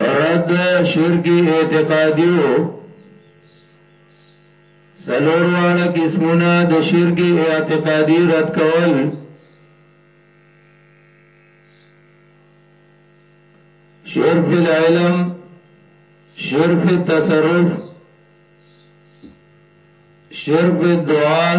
رد شرکی اعتقادیو سلور واړه قسمونه د شرک اعتقادي رد کول شرک فی العلم شرک فی التصرف شرک فی الدعاء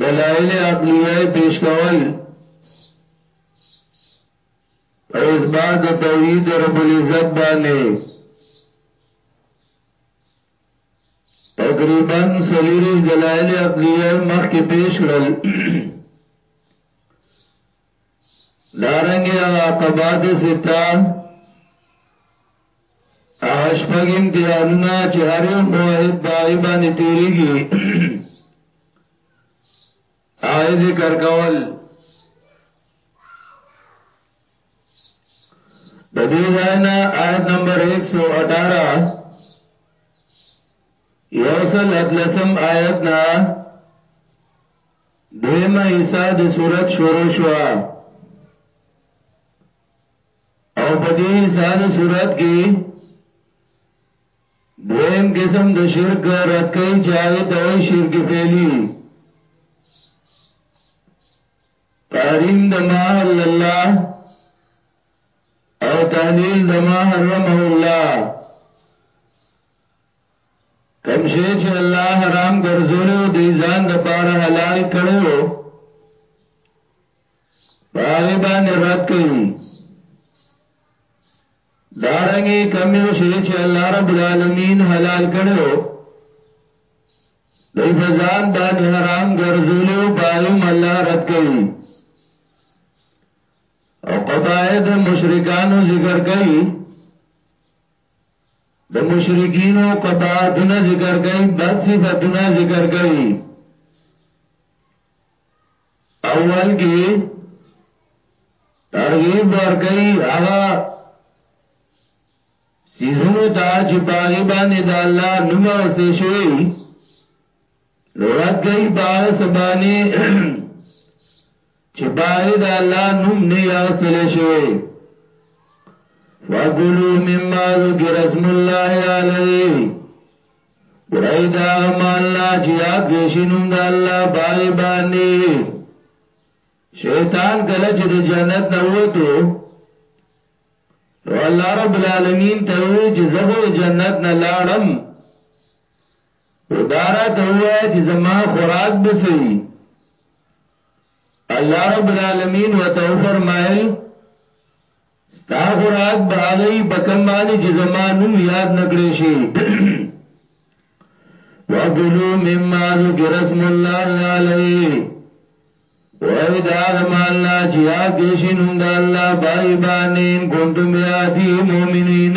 دلائل عقلیه پیش کول په اثبات د توحید رب العزت باندې تقریبا سلیری دلائل عقلیه مخکې پیش کړل دارنګ عقبات ستا هغه شپږ امتحانونه چې هر یو موحد باغی باندې تیریږي هغه ذکر کول د دې ځاینا آیت نمبر 118 یوصل اتلسم آیت نه دویمه حصہ د صورت شروع شو او په دې حصہ د صورت کې دویم قسم د شرک رد کوي چې هغه ته وایي شرک فعلی تحریم د ما حل الله او تعلیل د ما حرمه الله کوم شی چې الله حرام ګرځولو دی ځان د پاره حلال کړو باغی باندې رد کړي دارنګي کوم شی چې الله رب العالمین حلال کړو دی ځان باندې حرام ګرځولو باغی الله رد کړي او قبائد مشرکانو ذکر کړي د مشرکین او قبادونه ذکر کوي بد صفاتونه ذکر کوي اول کې ترغیب ور کوي هغه سیزونو ته چې باغی باندې د الله نوم او سه شوی نو رد گئی باغ سبانی چه باغی دا اللہ نم نی اغسل شوی فاکلو مما ذکر اسم اللہ علیه خورای دا غمالنا چه یاد گشنم دا اللہ باغی بانی شیطان کله چې د جنت نه وته نو الله رب العالمین ته چې زبر جنت نه لاړم نو دارا ته وایا چې زما خوراک بسوي الله رب العالمین وته فرمایل ستا خوراک باغی بکم باندې چې زما نوم یاد نکړې شي وکلو مما ذکر اسم الله علیه وای دا غمال لا چې یاد دې شي نوم د الله بای باندې کنتم یادی مؤمنین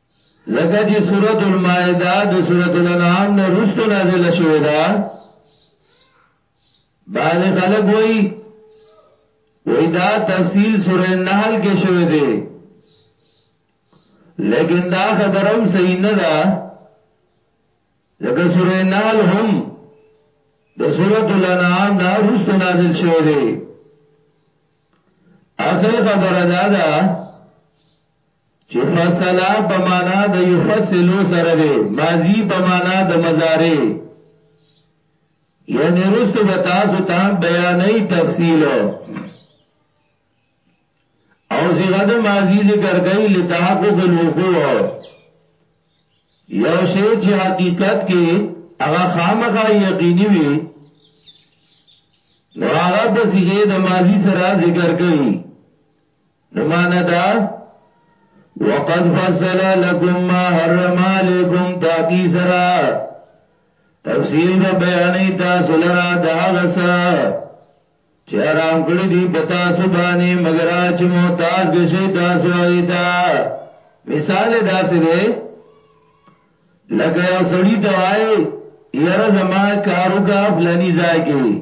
زکه چې سورۃ المائده د سورۃ الانعام نه رستو نازله شوې ده بعض خلک وایي وای دا تفصیل سورہ النحل کې شوی دی لیکن دا خبرم صحیح نه ده ځکه سورہ النحل هم د سورۃ الانعام نه رستو نازل شوی دی اصل خبره دا ده چی فصلا په معنا د یفصلو سره دی ماضی په معنا د مضارع یعنی رستو بتاسو تا بیانی تفصیل او صیغه د ماضی ذکر کئی لتحقق الوقوع یو شی چې حقیقت کې هغه خامخا یقیني وي نو هغه د صیغه د ماضی سره ذکر کړي نمانا دا وقد فصل لكم ما حرم عليكم تاكي سرا تفصیل به بیانې تاسو لرا دا غسا چې آرام کړی دی پتا سبانی مگر چې محتاج بشي تاسو ایتا مثال دا څه دی لکه یو سړی ته وای یاره زما کارو کا فلانی ځای کې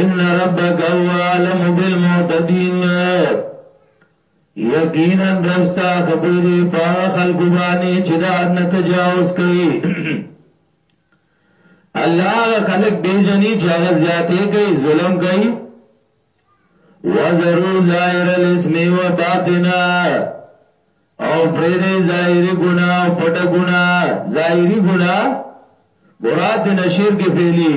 ان ربک هو عالم بالمعتدین یقینا رستا خبرې په خلق باندې چې دا نه تجاوز کوي الله خلق به جنې چې هغه زیاتې کوي ظلم کوي وذرو ظاهر الاسم و باطنا او پریدې ظاهری ګنا او پټ ګنا ظاهری ګنا مراد نشیر کې فعلی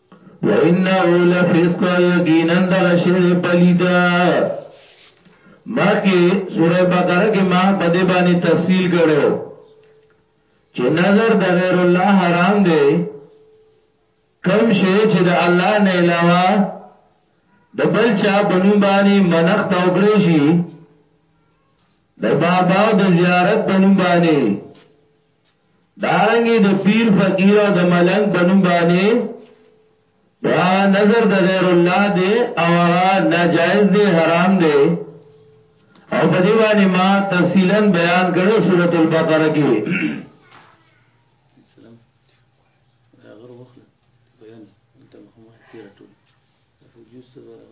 وانه لفسق یقینا دغه شعر پلیدا مکه سوره بقره کې ما په دې باندې تفصیل کړو چې نظر د غیر الله حرام دی کم شی چې د الله نه علاوه د بل چا بنو باندې منخ توکړې شي د بابا د زیارت بنو باندې دارنګي د پیر فقیر او د ملنګ په نوم باندې دا نظر د غیر الله دی او هغه ناجایز دی حرام دی او په دې باندې ما تفصیلا بیان کړو سورۃ البقره کې سلام دا غره وخله بیان انت مخمه کیره ټول فوجوس زره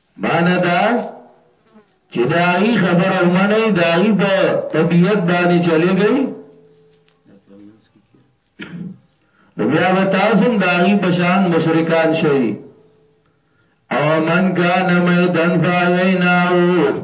معنی دا چې دا غي خبره ومني دا غي په طبيعت باندې چلے گئی نو بیا به تاسو دا غي بشان مشرکان شي او من کان میدن فایناو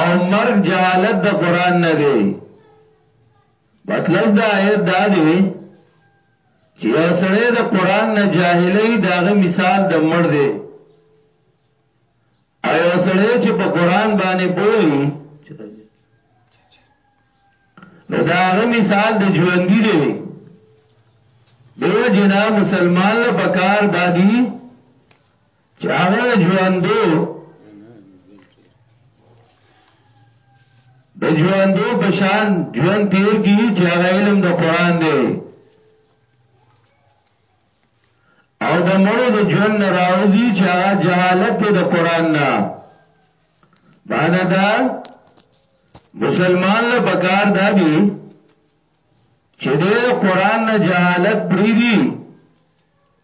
او مرګ جهالت د قران نه دی مطلب دا آیت دا دی چې یو سړی د قران نه جاهلې داغه مثال د مړ دی او یو سړی چې په قران باندې پوي نو داغه مثال د ژوندۍ دی دیو جنا مسلمان له پکار دادی چې هغه ژوندو د ژوندو په شان ژوند تیر کی چې هغه علم د قران دی او د مړو د ژوند راوځي چې هغه جهالت دی د قران نه باندې دا مسلمان له بکار دا دی چې د قران نه جهالت پریدي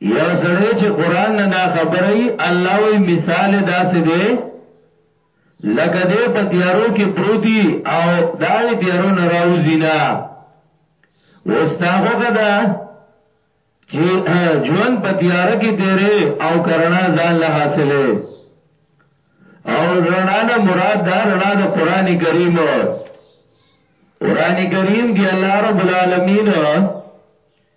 یو سړی چې قران نه نا خبره ای الله وی مثال داسې دی لکه دې په تیارو کې پروتي او دای تیارو نه راوځي نه وستاغه غدا چې ژوند په تیار کې تیرې او کرنا ځان له حاصله او رڼا نه مراد دا رڼا د قران کریم قران کریم کې الله رب العالمین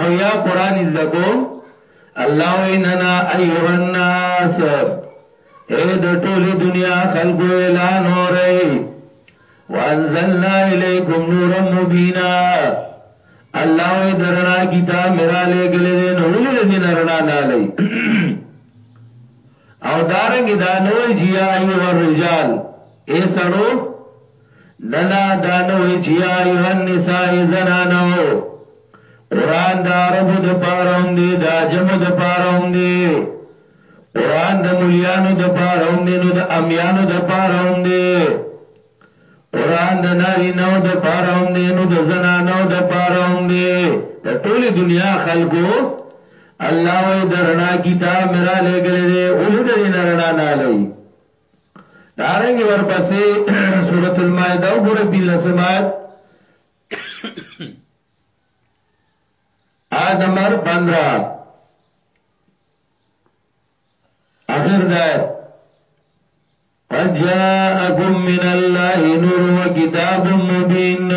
او یا قران زده کو الله ویننا ایها الناس اے د ټوله دنیا خلقو اعلان اوري وانزلنا الیکم نورا مبینا الله وی درنا کتاب میرا لے گلے دے نو ولی دین رنا نه لئی او دارنګ دا نوې جیا ایو الرجال اے سړو نه نه دا نه وی چې یا ایه النساء زنانو قران دا عرب د پاره هم دی دا جم د پاره هم دی قران د مليانو د پاره هم دی نو د امیانو د پاره هم دی قران د ناری نو د پاره هم دی نو د زنانو د پاره هم دی د ټوله دنیا خلکو الله وې درنا کتاب میرا لګلې دې اولې دې نه رڼا نه لې دارنګ ورپسې سورۃ المائده وګوره بل سمات آیت نمبر 15 اخر دایت قد جاءكم من الله نور وكتاب مبين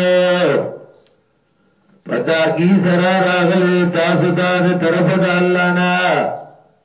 پتا کی سرا راغلی تاسو ته طرف د الله نه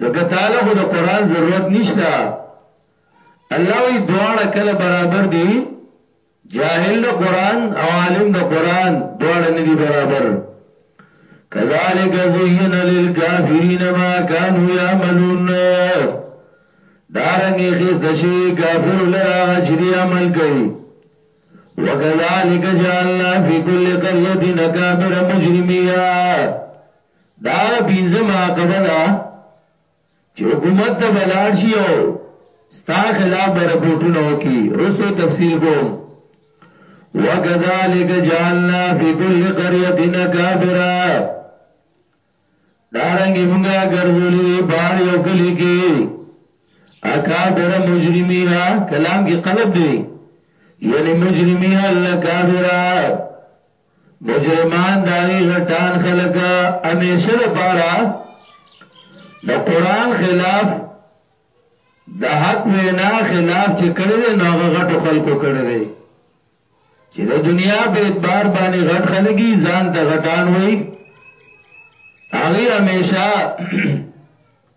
ځکه تعالی خو د قران ضرورت نشته الله وی دواړه کله برابر دي جاهل د قران او عالم د قران دواړه ندي برابر کذالک زین للکافرین ما كانوا يعملون دارنګي خيس دشي کافر لراغ چري عمل کوي وکذالک جعلنا فی کل قريه اکابر مجرمیا دا هغه پنځمه عقبه ده چې حکومت ته بلاړ شي او ستا خلاف به رپورټونه وکي رسو تفصیل کوم وکذالک جعلنا فی کل قريه نکابرا دارنګ موږ ګرځولې بار یو کلی کې اکابر مجرمیها کلام کې قلب دی یعنی مجرمیها لکابرا مجرمان د هغوی غټان خلک همیشه لپاره د قران خلاف د حق وینا خلاف چې کړی دی نو هغه غټو خلکو کړی دی چې د دنیا په اعتبار باندې غټ خلګي ځان ته غټان وای هغه همیشه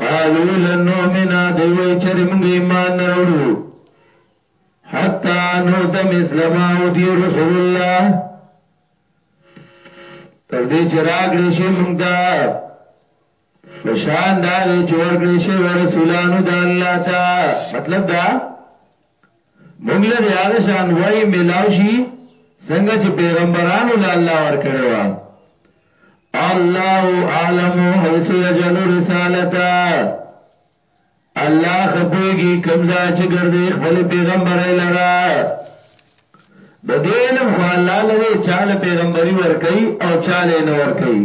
قالو لن نؤمن دی وای چر موږ ایمان نه وروړو حتا نو د مسلم او دی رسول الله تر دې چې راغلی شي موږ دا فشان دا چې ورغلی شي ورسولانو د الله ته مطلب دا مونږ له دې هغه شان وای ملاو شي څنګه چې پیغمبرانو له الله ور کړی و الله عالم حيث يجعل رسالته الله خپويږي کمزا چې ګرځي خپل پیغمبر لرا د دې علم خو الله لري چاله پیغمبري ور کوي او چاله نه ور کوي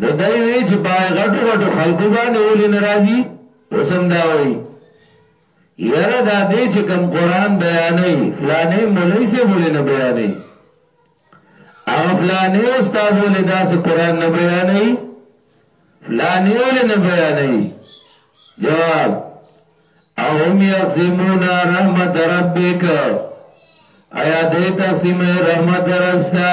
نو دای وی چې پای غټو غټو خلکو باندې ولې ناراضي وسم دا وای یره دا دې چې کم قران بیانې فلانې مولای سه ولې نه بیانې هغه فلانې استاد ولې دا چې قران نه بیانې فلانې ولې نه بیانې جواب اهم یقسمون رحمت ربک ایا دې تقسیم رحمت ربستا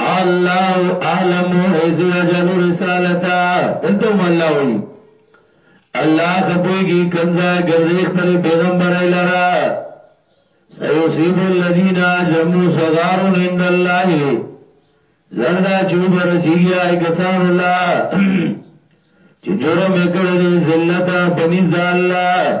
الله اعلم حيث يجعل رسالته دلته هم الله وي الله خپويږي کمزا ګرځي خپل پیغمبر لرا سيصيب الذين اجرموا صغار عند الله زردا چوب رسیږي آی کسان الله چې جرم وکړي ذلت بنز الله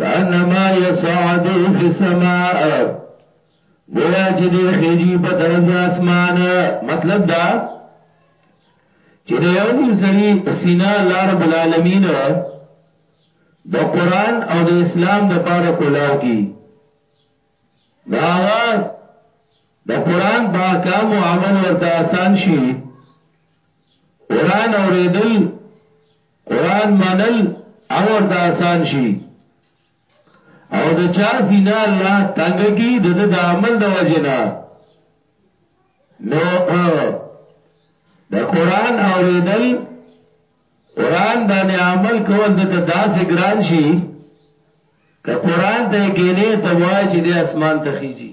کانما یصعد فی السماء گویا چې دې خېږي په طرف د اسمان مطلب دا چې د یو نیم سړي سینا لار رب العالمین د قران او د اسلام د پاره کولاو کی دا د قران په احکام او عمل ورته آسان شي قران اوریدل قران منل امر ته آسان شي او د چا سینا الله تنگ کی د د عمل د وجنا نو د قران اوریدل قران باندې عمل کول د داسې ګران شي که قران ته کې نه ته وای چې د اسمان ته خيږي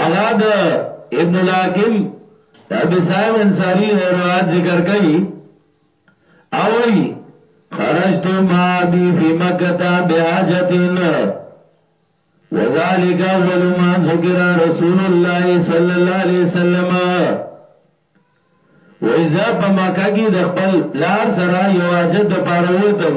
هغه د ابن الحاکم د ابي سعيد انصاري او روایت ذکر کوي او وی خرجت ما بي في مکه بحاجتين وذالک اول ما ذکر رسول الله صلی الله علیه وسلم وایزا په مکه کې د خپل لار سره یو حاجت د پاره وتم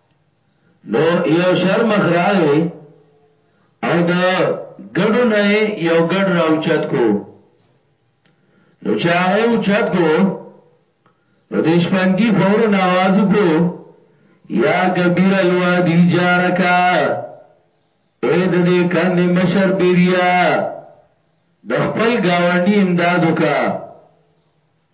نو یو شر مخ راغې او د ګډو نه یو ګډ راوچت کو نو چاغه او چت کو نو دیش پنګي فورن आवाज کو یا کبیر الوادی جارکا اے د دې کند مشر بیریا د خپل گاونډي امدادو کا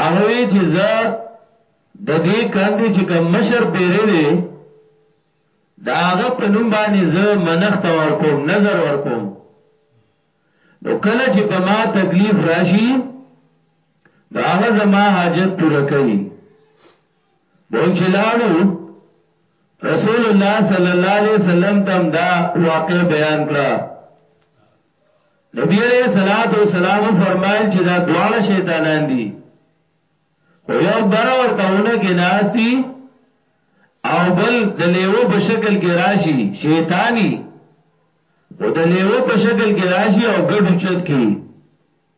هغه وی چې زه د دې کاندې چې کوم مشر پیری دی دا هغه په نوم باندې زه منښت ورکوم نظر ورکوم نو کله چې په ما تکلیف راشي نو هغه زما حاجت پوره کوي مونږ چې لاړو رسول الله صلی الله علیه وسلم تم دا واقع بیان کړه نبی علیہ الصلوۃ والسلام فرمایل چې دا دواړه شیطانان دي خو یو بر ورتهونه کې ناس دي او بل د لیو په شکل کې راشي شیطانی او د لیو په شکل کې راشي او ګډ چت کې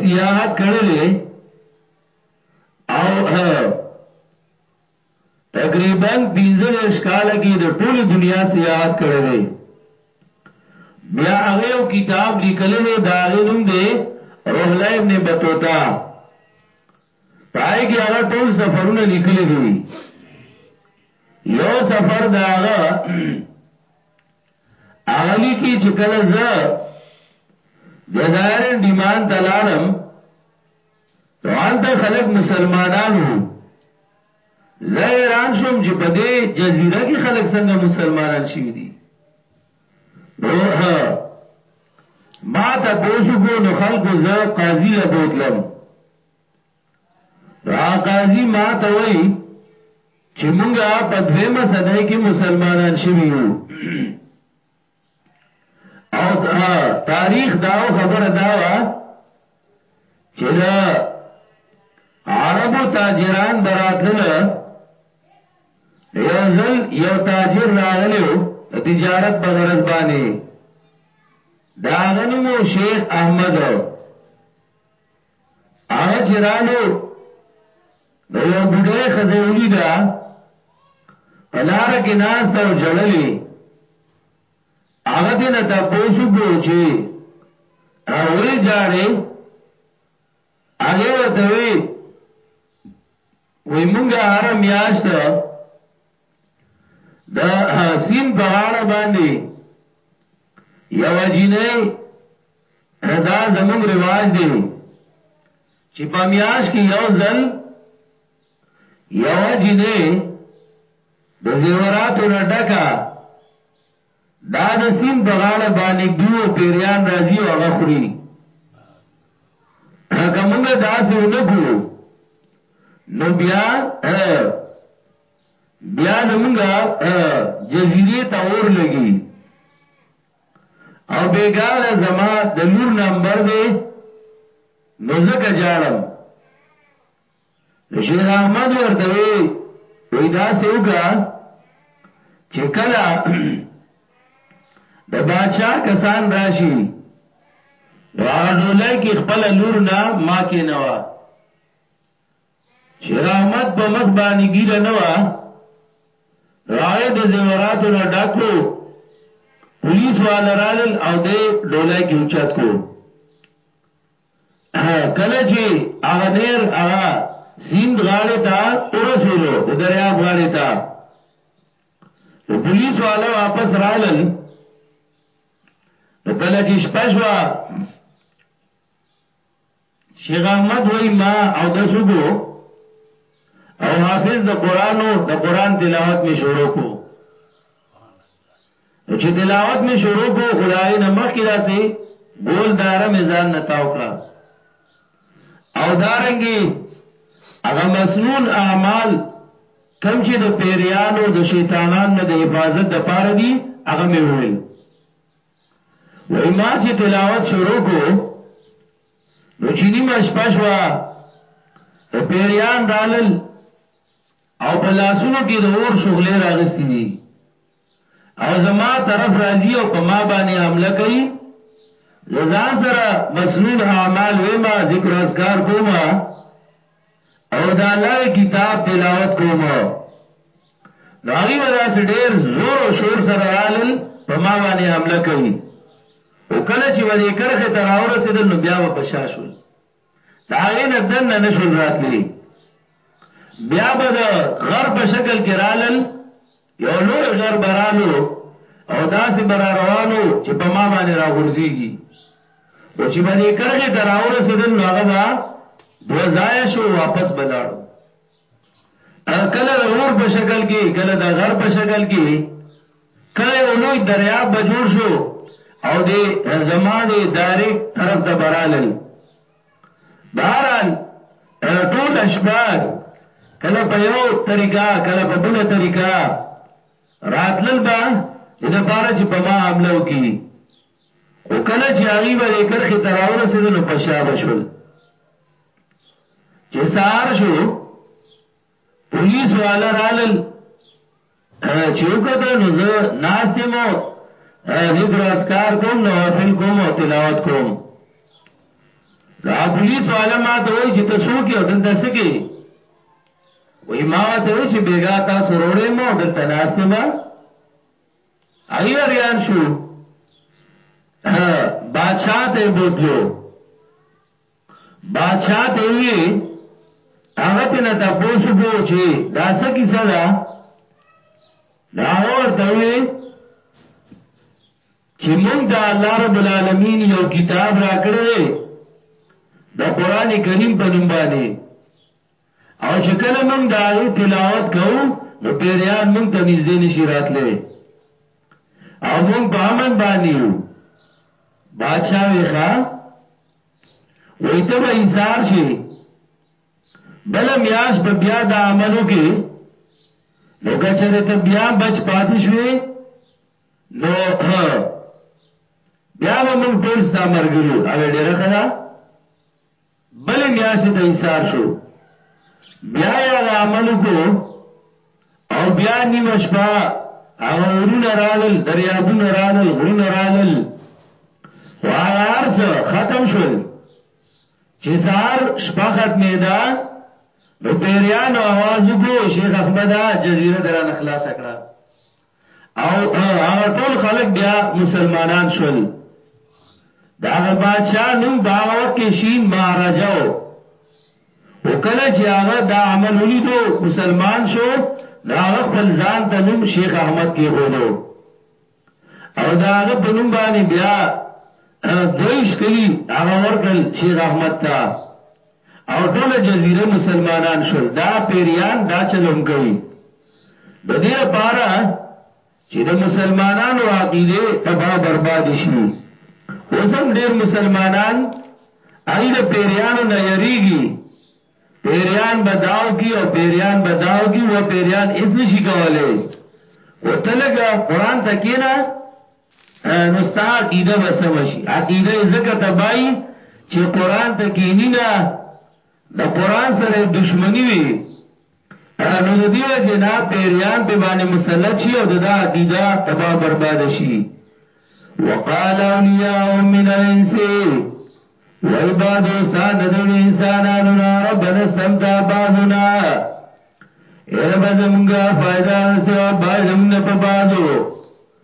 سیاحت کړی دی او تقریبا 15 کال کې د ټولي دنیا سیاحت کړی دی بیا هغه یو کتاب لیکلی دی دا غي نوم دی روحله ابن بطوطه پای کې هغه ټول سفرونه لیکلي دي یو سفر دا هغه اغلی کی چې کله زه د ظاهرن دیمان تلالم روانتا خلق مسلمانانو زه ایران شوم چې په دې جزیره کې خلق څنګه مسلمانان شوي دي ما ته پوسو کو نو خلقو زه قاضی لبوتلم دا قاضي ما ته وایي چې مونږه په دویمه صدای کې مسلمانان شوي یو او تاریخ داو خبر داوا چې دا عربو تاجران براتل یو ځل یو تاجر راغلیو تجارت په غرض باندې داغنمو شیخ احمد هغه چې رالو نو یو بډای خزه ولی دا پلار کې ناس ته جړلې هغه دې نه تاسو کو چې اولې جاړې هغه ته وی وی مونږه هر میاشت د سین په غاړه باندې یو جینې دا زموږ رواج دی چې په میاش کې یو ځل یو جینې د زیوراتو نه ډکا دا د سین په غاړه باندې ګیو پیریان راځي او هغه خوري هغه موږ داسې ونکو نو بیا بیا زمونږه جزیرې ته اور لګي او بیګانه زما د لور نمبر دی نو زکه جاړم شیخ احمد ورته وی وی دا سوګه چې کله د بادشاہ کسان راشي هغه ډولای کې خپل لور نه ما کې نه وا چې رحمت په مخ باندې ګیره نه وه راغې د زیوراتو نه ډکو پولیس والا رالل او د ډولای کې اوچت کو کله چې هغه نیر هغه سیند غاړې ته ورسېلو د دریاب غاړې ته نو پولیس والا واپس رالل نو کله چې شپه شوه شیخ احمد وای ما او دس وکړو او حافظ د قران او د قران تلاوت می شروع کو چې تلاوت می شروع کو خدای نه مخ کی داسي ګول دار می ځان نه تاو کړه او دارنګي هغه مسنون اعمال کم چې د پیریانو د شیطانان نه د حفاظت د پاره دي هغه می ویل وای ما چې تلاوت شروع کو نو چې نیمه شپه شوه د پیریان رالل او په لاسونو کې د اور شغلې راغستې دي او زما طرف راځي او په ما باندې حمله کوي ځان سره مسنون اعمال وېما ذکر اذکار کوما او د الله د کتاب تلاوت کوم نو هغه ودا سي ډېر زور او شور سره رالل په ما باندې حمله کوي او کله چې ودې کرخه تر اورسېدل نو بیا په شاشول دا غي نه دن نه نشول راتلی بیا به د غر په شکل کې رالل یو لوی غر به رالو او داسې به را روانو چې په ما باندې را غورځېږي او چې به دې کرغې ته را ورسېدل نو هغه به دوه ځایه شو واپس به لاړو کله د اور په شکل کې کله د غر په شکل کې کله یو لوی دریاب به جوړ شو او د زمانه دایرک طرف ته برالل بهرحال ټوله شپه کله په یو طریقه کله په بل طریقه راتلل به د پاره چې په ما حمله وکړي او کله چې هغه به کرخه تراور سره نو پښابه شول چې سار شو پولیس والا رالل چې وکړه نو زه ناستمو ذکر اذکار کوم نوافل کوم او تلاوت کوم دا پولیس والا ما ته وای چې تاسو کې او دلته سکی وای ما ته وای چې بیګا تاسو وروړې مو دلته ناستمه ایر یان شو بادشاہ ته بوتلو بادشاه ته وی هغه ته نه تاسو کو چې دا څه کیسه ده دا ورته وی چې مونږ ته الله رب العالمین یو کتاب راکړی د قران کریم په نوم باندې او چې کله مونږ دا تلاوت کوو نو پیریان مونږ ته نږدې نشی راتله او مونږ په امن باندې یو بادشاہ ویخه وای ته به ایثار شي بل میاش به بیا د عملو کې نو کچره ته بیا بچ پاتې شوې نو بیا به موږ ټول ستا مرګري او ډیره خدا بل میاش ته ایثار شو بیا یا عملو کو او بیا نیمه شپه هغه ورونه رالل دریابونه رالل غرونه رالل خو هغه ارس ختم شول چې سار شپه ختمه ده نو پیریانو आवाज وکړو شیخ احمد جزیره درانه خلاص کړه او هغه ټول خلق بیا مسلمانان شول دا هغه بادشاہ نوم په هغه وخت کې شین مهاراجاو او کله چې هغه دا عمل ولیدو مسلمان شو دا هغه خپل ځان ته نوم شیخ احمد کې خودو او دا هغه په نوم باندې بیا دویش کلی هغه ورکل شیخ احمد ته او ټوله جزیره مسلمانان شول دا پیریان دا چلوم کوي د دې لپاره چې د مسلمانانو عقیده تباہ برباد شي اوسم ډیر مسلمانان اې د پیریانو نه یریږي پیریان بداو کی او پیریان بداو کی و پیریان اس نشي کوله او تلګه قران تکینا نو ستا عقیده به سم شي عقیده یې ځکه تباهي چې قران ته کینی نه د قران سره دښمنی وي نو د دیو جنا پیریان په باندې مسلط شي او دا عقیده تباہ برباد شي وقال اولیاء من الانس وای با دوستان د انسانانو نه ربنا استمتع بعضنا اے رب زمونږه فائدہ واستو باز زمونږ په بازو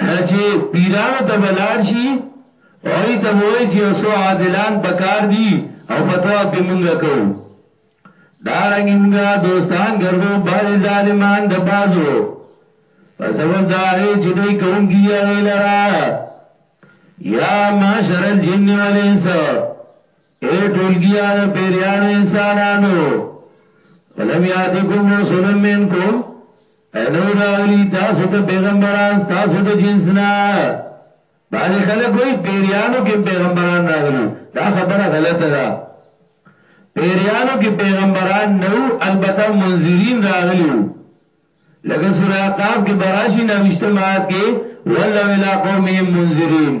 کله چې پیرانو ته بلار شي او ای ته وای چې اوسو عادلان پکار دي او فتوا به مونږه کو دا رنګ مونږه دوستان ګرځو باز ظالمان د بازو په سبب دا هي چې دوی کوم کی هغه لرا یا معاشر الجن والانس اې ټولګيانو پيريانو انسانانو فلم یاتکم رسول منکم اینو راغلی تاسو ته پیغمبران تاسو د جنسنا بعضی خلک وای پیریانو کې پیغمبران راغلی دا خبره غلطه ده پیریانو کې پیغمبران نو البته منذرین راغلی لکه سورہ عقاب کې براشي نو اجتماعات کې ولو الی قوم منذرین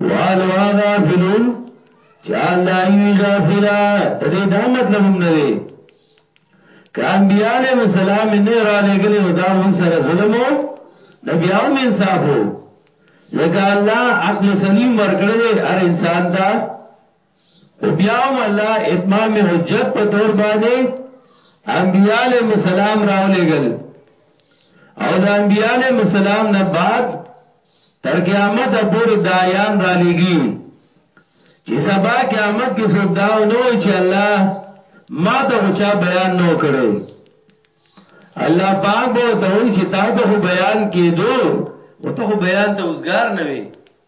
وال واغافلون چې الله یې غافلا دې دا مطلب هم نه دی ک انبیاء علیهم السلام نه را لګلی نو دا موږ سره ظلم وو نبیاو من انصافو ځکه الله عقل سلیم ورکړل هر انسان ته خو بیا هم الله اتمام حجت په تور باندې انبیاء علیهم السلام راولېګل او د انبیاء علیهم السلام نه بعد تر قیامت پورې دایان را لېږي چې سبا قیامت کې څوک دا نه وي چې الله ما ته غچا بیان نو کړي الله پاک به ته وي چې تاسو خو بیان کېدو او ته خو بیان ته اوسګار نه وي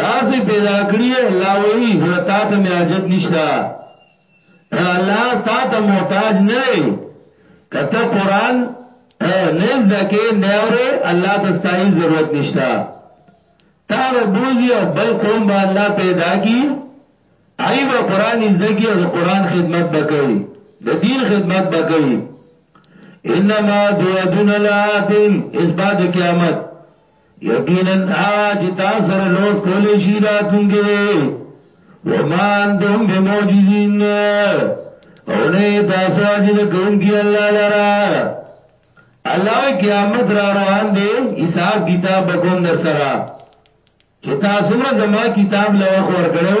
تاسو پیدا کړی یې الله وایي زړه تا ته میاجت نشته الله تا ته محتاج نه دی کته قران نه ځکه نه اوري الله ته ستای ضرورت نشته تا به بوزي او بل قوم به الله پیدا کی ایو قران ځکه او قران خدمت وکړي د دین خدمت وکړي انما دعدون لاتن اثبات قیامت یقینا هغه چې تاسو سره لوس کولې شي راتلونکي دی ومان تم بموجزین او نه تاسو اجر کوونکی الله لرا الله قیامت را روان دی حساب کتاب بکوم در سره چې تاسو زما کتاب لوخ ور کړو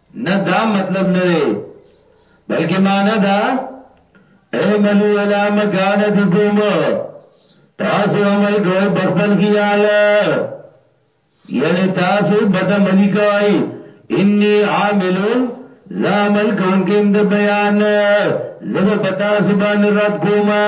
نه دا مطلب نه دی بلکې معنا دا اعملو علی مکانتکم تاسو عمل کوئ بخبل خیال یعنی تاسو بد عملی کوئ انی عاملون زا عمل کوونکم د بیان زب پتا سبان رد کوما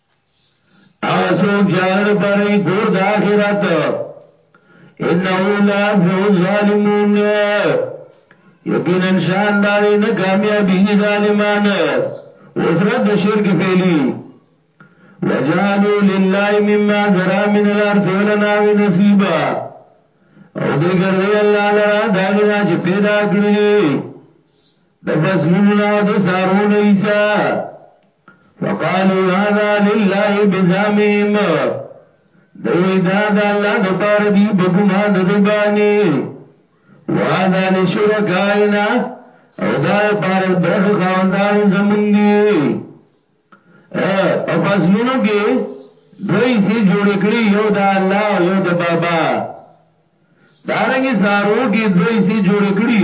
هغه څوک چې هغه لپاره یې کور د آخرت انه لا فی الظالمون یقینا شان دار نه کامیابی ظالمان وفرد شرک فعلی وجعلوا لله مما ذرا من الارض ولنا نصيبا او دې ګرځي الله لرا دا نه چې پیدا کړی د فصلونو د سارونو ایسا وقالو هذا لله بزامهم دوی دا دا الله د پاره دی په ګمان د دی باندې وهذا لشرکائنا او دا د پاره برخه خاوندار زمونږ دی او فصلونو کې دوی سي جوړ کړی یو د الله او یو د بابا دارنګي سارو کې دوی سي جوړ کړی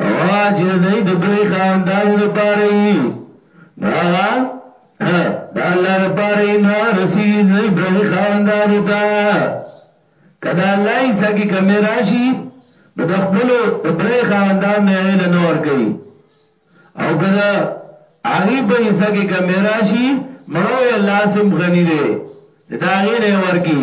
هغه چې د دې د دوی خاوندانو لپاره یې دا ها دا الله لپاره یې نه رسیږي د دې دوی خاوندانو ته کدا الله یې سګي کمې راشي نو د خپل د دوی خاوندانو یې له نور کوي او کدا هغه په یې سګي کمې راشي مړوي الله سم غني دی دا غي نه ورکی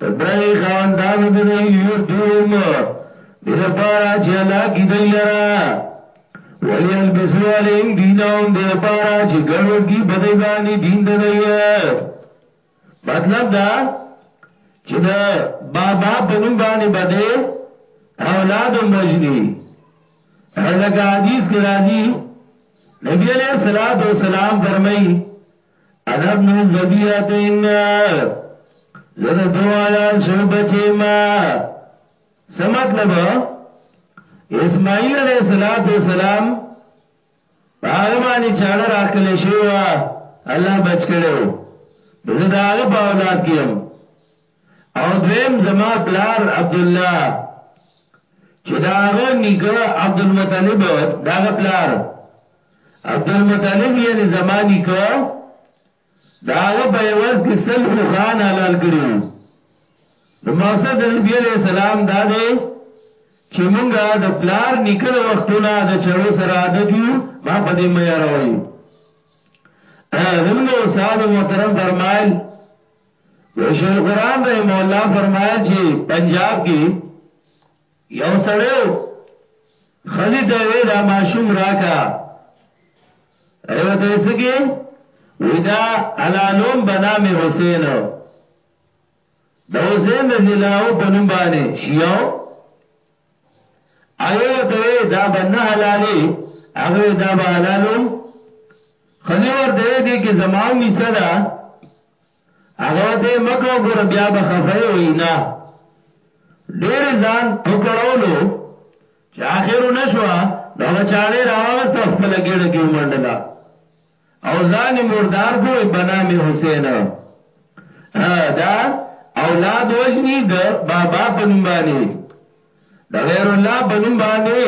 د دغی خاوندانو د نوی یردوم دی دا پارا چه اللہ کی دی لرا ولی البسو علیم دینهم دی پارا چه گروز کی بدی بانی دین دا دی مطلب دا چه دا بابا پنو بانی بدی اولاد و مجنی اولکا حدیث کی راضی نبی علیہ السلام فرمائی انا ابن الزبیاتین زده دو آیال شو بچه ما سمت لبا اسماعیل علیہ السلام باغبانی چاڑا راکل شو اللہ بچ کرو زده آغا پا اولاد کیم او دویم زما پلار عبدالله چې دا هغه نیکه عبدالمطلب دا هغه پلار عبدالمطلب یعنی زما نیکه دا هغه په عوض کې سل خان حلال کړو نو مقصد نبی علیہ السلام دا دی چې مونږه د پلار نکړه وختونه د چړو سره عادت یو ما په دې مې راوي زموږ استاد محترم فرمایل یو شیخ القرآن رحم الله فرمایل چې پنجاب کې یو سړیو خزی ته وی دا ماشوم راکا ایو ته سکی وی دا علالوم بنام حسین دا حسین رضی اللہ په نوم باندې شیاو ایو ته وی دا بنه حلالي هغه دا به حلالوم خزی ورته دی کې زماو میسه ده هغه ته مکو ګور بیا به خفه وي نه ډېر ځان وکړولو چې اخر نشو نو بچاړه راوغست خپل ګډه کې ومنډلا او ځان مردار کوی بنامه حسین دا اولاد وجنی د بابا په نوم باندې د غیر الله په نوم باندې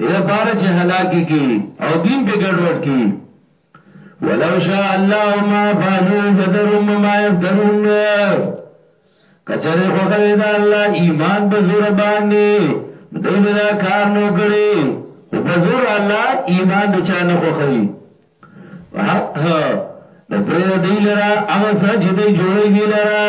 یې پاره چې هلاکی کی او دین په ګډوډ کی ولو شاء الله ما فعلو فذرهم ما يفترون کچره خو غوی دا الله ایمان په زور باندې دوی دا کار نو کړی خو په زور الله ایمان د چا نه خوخی نو پرې دی لرا هغه سره چې دی جوړی دی لرا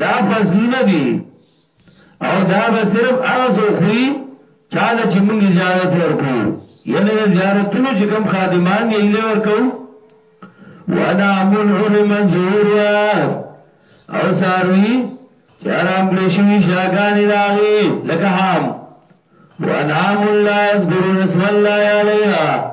دا فضلونه دي او دا به صرف هغه زوخري چاله چې موږ اجازه ورکو یعنی د زیارتونو چې کم خادمان یې له ورکو وانا من حرم زوریا او ساروی چې آرام کړی شوی شاګانی داغي لکه هم وانا من لا یذکرون اسم الله علیها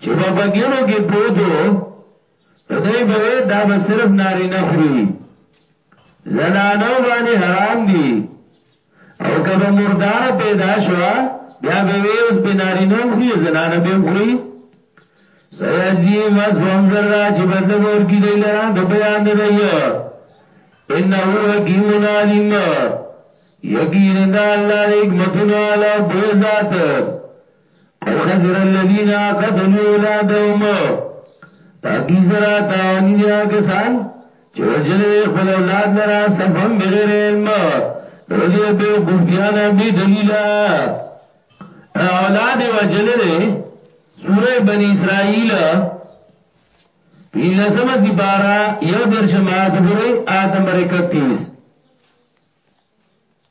چې په بګیړو کې پروتو نو دوی به وې دا به صرف ناری نه خوري زنانو باندې حرام دي او کبه مردار پیدا شو بیا به وې اوس به ناری نه خوري زنانه به خوري سیاجی وس ومزر را چې بدل ور کې دی لرا د بیان نه دی انه حکیم علیم یقینا الله حکمتنا علی بوزات خزر الذين قتلوا اولادهم تاکي زرا تاواني دي کسان چې وجل خپل اولاد لرا صفم بغیر علم دغه به ګفتیانا به دلیلا اولاد وجل له سوره بنی اسرائیل پیلا سمه دی بارا یو درشم آیت پوری آیت نمبر 31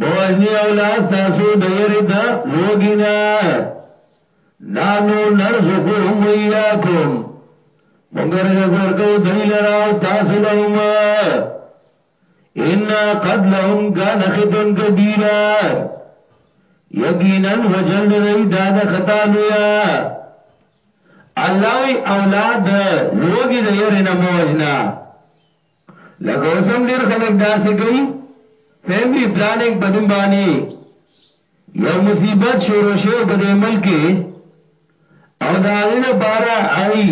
بوجنی اولاد تاسو د یری د لوګینا نانو نرزقهم ویاکم مونږه رزق ورکو دوی لرا او تاسو لهم ان قد لهم کان خطن کبیرا یقینا وجل دی دا د خطا لویا الله وی اولاد لوګي د یری نه موجنا لکه اوس هم ډیر خلک داسې کوي فیملی پلانینګ په نوم باندې یو مصیبت شروع شوی په دې ملک کې او دا غي نه پارا اي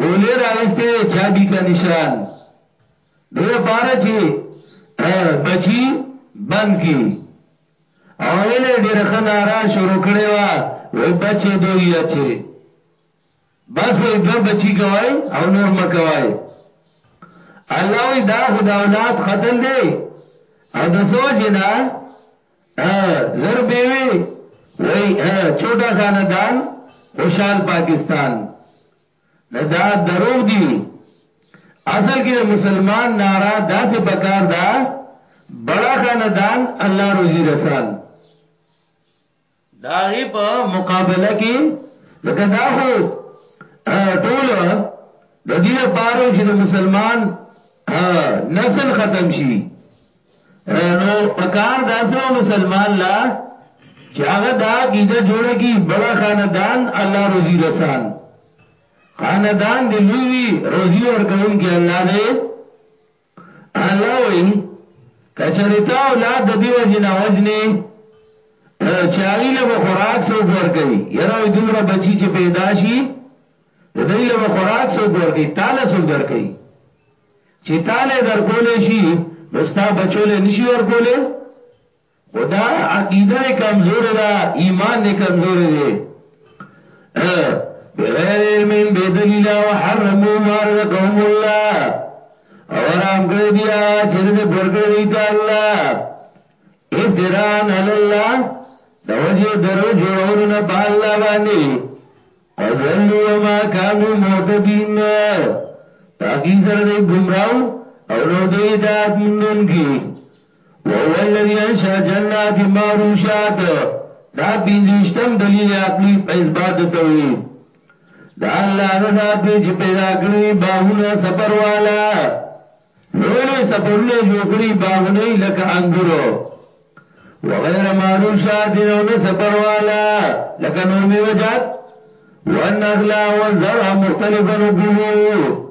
ګولې راوستي چا بي کا نشان دې پارا چې بچي بند کی او له ډېر خنارا شروع کړي وا وې بچي دوی اچي بس وای دو بچی کوای او نور مکوای الله وی دا خدا اولاد قتل دی او د سو جنا زر بیوی وی چھوٹا خاندان خوشحال پاکستان نه دا دروغ دی اصل کې مسلمان نارا داسې پکار دا بڑا خاندان الله روزي رسان دا غي په مقابله کې لکه دا خو ټول د دې لپاره چې د مسلمان نسل ختم شي نو پکار داسو مسلمان لا چې هغه دا کیده جوړ کی بڑا خاندان الله روزي رسان خاندان دی لوی روزي ور کوم کې الله دې الله وی کچری تا اولاد د دی وجه نه وجنه چاغی له خوراک سو کور کوي یره وی دومره بچی چې پیدا شي دای له خوراک سو کور کوي تعالی سو در کوي چې تعالی در کولې شي نو ستا بچولې نشي ور کولې خو دا عقیده دی کمزوری دا ایمان دی کمزوری دی بغیر علم بے دلیل و حرمو مارزقهم اللہ او رام کردی دی آغا چرد برکر دیتا اللہ افتران علی اللہ دا وجه درو جوڑولو نا پا اللہ بانی وزلو وما کانو معتدین تاکی سر دی گمراو او نو دی داد مندن کی وهو الذي انشا جنات معروشات دا پینځوشتم دلیل عقلی په اثبات توحید دا الله هغه ذات دی چې پیدا کړی باغونه سفر والا لولې سفرونه جوړ کړی باغونه لکه انګورو وغیر معروشات نو نه سفر والا لکه نور میوجات والنخلا والزرع مختلفا وقلو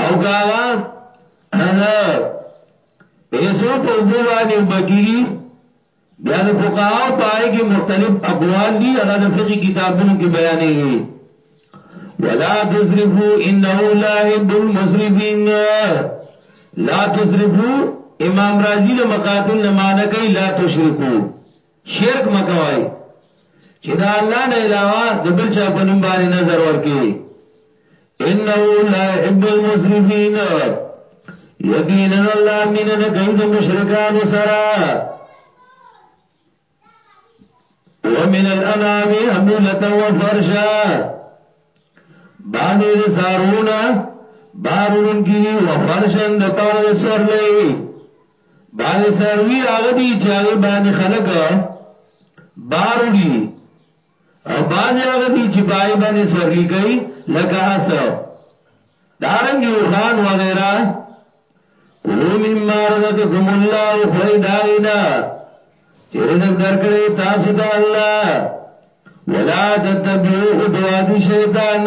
او کاغا انا ایسو په اوبو باندې وبکیږي بیا د فقهاو پای کې مختلف اقوال دي هغه د فقهي کتابونو کې بیانېږي ولا تسرفو انه لا يحب المسرفين لا تسرفو امام رازی د مقاتل نه معنی کوي لا تشرکو شرک مکوای چې دا الله نه علاوه د بل چا په نوم باندې نظر ورکړي انه لا يحب المسرفين یقینا الله مين نه کوي د مشرکان سره ومن الانعام حمولة وفرشا باندې سارونه بارون کی وفرشن د پاره سور لئی باندې ساروی هغه دي چې هغه باندې خلک بار وړي او باندې هغه دي چې پای باندې سورلی کوي لکه هسه دارنګ یو خان وغیرہ کلو مما رزقکم الله خړی داغینا چې رزق درکړي تاسو ته الله ولا تتبعوا خطوات الشیطان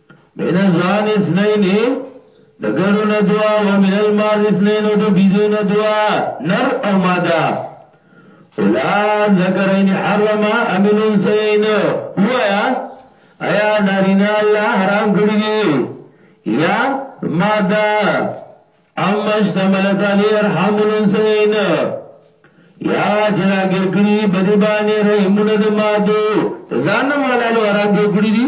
من الزان اسنین د ګړو نه دوا او من الماز اسنین او د بیزو نه دوا نر او ماده ولا ذکرین حرم امن سین وایا ایا نارینا الله حرام کړی دی یا ماده ام اشتملت علی ارحم الانسین یا جراګر کړی بدی باندې رحمونه د مادو ځان مالالو حرام جوړ کړی دی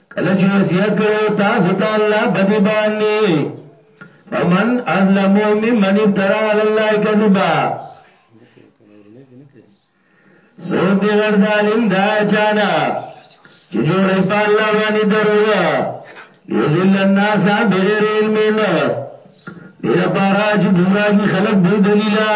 کله چې زیات کړو تاسو ته الله بدی باندې فمن ازلم ممن افترا علی الله کذبا سو دې غړ دالم دا چانا چې جوړې په الله باندې درو یذل الناس بغیر علم دې لپاره چې ګمراهي خلق دې دلیلا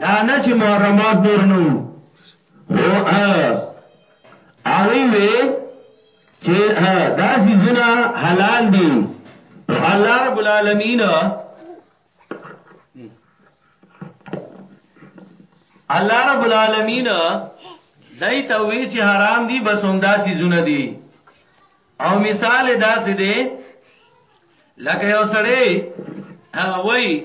دا نه چې محرمات نور نو خو هغه وی چې دا سيزونه حلال دي او الله رب العالمین الله رب العالمین دای ته وی چې حرام دي بس هم دا سيزونه دي او مثال دا سي دي لکه یو سړی وای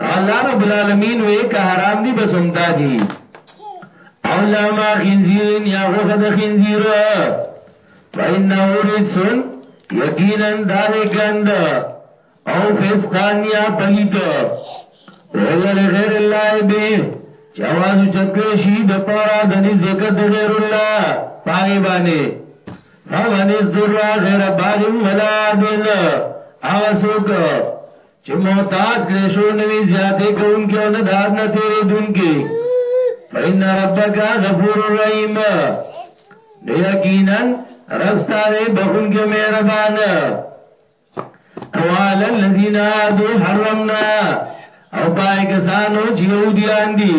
الله رب العالمین وې که حرام دي بس هم دا دي او لما خنزیرین یا غوخه د خنزیر فإنه رجسن یقینا دا دې ګند او فسقان یا پلیت اولر غیر الله به چې आवाज چت کړی شي د پاره د نزدېکت د غیر الله پاګې باندې فمن ذرا غیر باغ ولا دین اغسوک چې محتاج کړې شو نوی زیاتې کوونکې او نه داد نه تیرې دونکې فین ربک غفور الرحیم یقینا رب ستاره بخونکې مهربان وعلى الذين عادوا حرمنا او پای کسانو چې يهوديان دي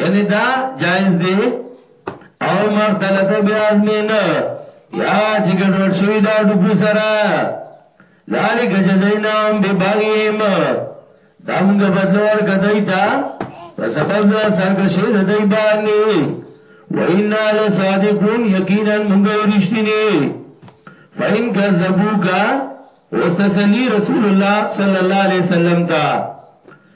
یعنی دا جائز دی او مختلط بیازمین یا چې ګډوډ شوی دا ډوبو سره ذالک جزیناهم ببغیم دا موږ بدلو ورکړه دایتا په سبب دا سرکشه د دای باندې وینا له صادقون یقینا موږ ورشتنی فین کذبوکا او تسلی رسول الله صلی الله علیه وسلم تا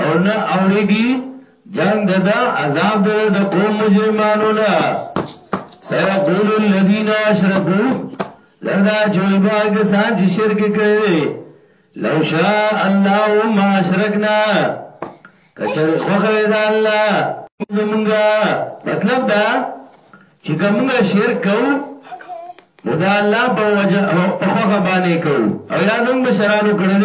او نه اوریږي جنگ ددا عذاب دې د قوم مجرمانو نه سيقول الذين اشركوا زردا چوي با کسان چې شرک کړي لو شاء الله ما اشرکنا کچر خوخه دا الله زمونږه مطلب دا چې کومه شرک کو نو دا الله په وجه او په خوخه باندې کو او یا زموږ بشرانو کړل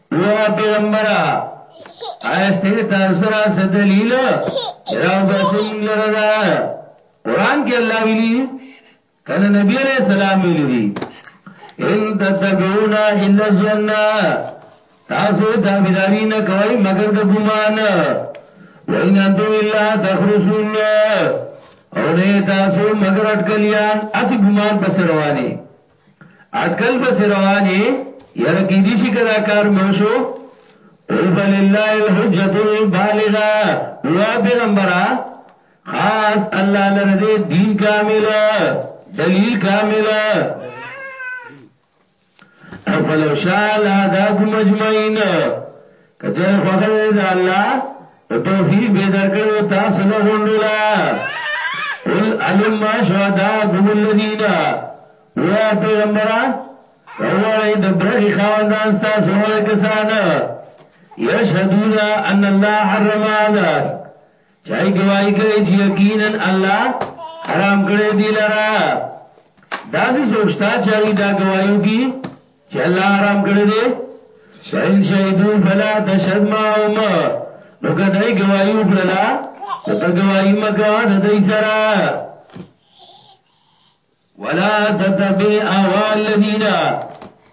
نو پیغمبره آیسته تاسرا سه دلیل راو بسی منگ لردا قرآن کې الله ویلی کله نبی علیہ السلام ویلی دی ان تتبعونا الا الظنّا تاسو تابعداري نه کوي مگر د ګمان وین انتم الا تخرسون او نه تاسو مگر اٹکلیان اسی ګمان پس رواني اټکل پس روان یې یاره کیدی شي که دا کار مې وشو او فلله الحجت البالغه وا پیغمبره خاص الله لره دې دین کامل دلیل کامل افلو شاء الله دا کوم مجمعین کچره خوخه وی دا الله نو توفیق به درکړو تاسو له غوندولا قل علم شهداکم الذین یا پیغمبره اوړی د برخي خاوندان تاسو هغه کسان یشهدون ان الله حرم هذا چای گواہی کوي چې یقینا الله حرام کړی دی لرا دا څه سوچتا چې دا گواہیو کی چې الله حرام کړی دی فین شهیدو فلا تشهد معهم نو کدی گواہی وکړه نو ته گواہی مګه د دې سره ولا تتبع اوا الذین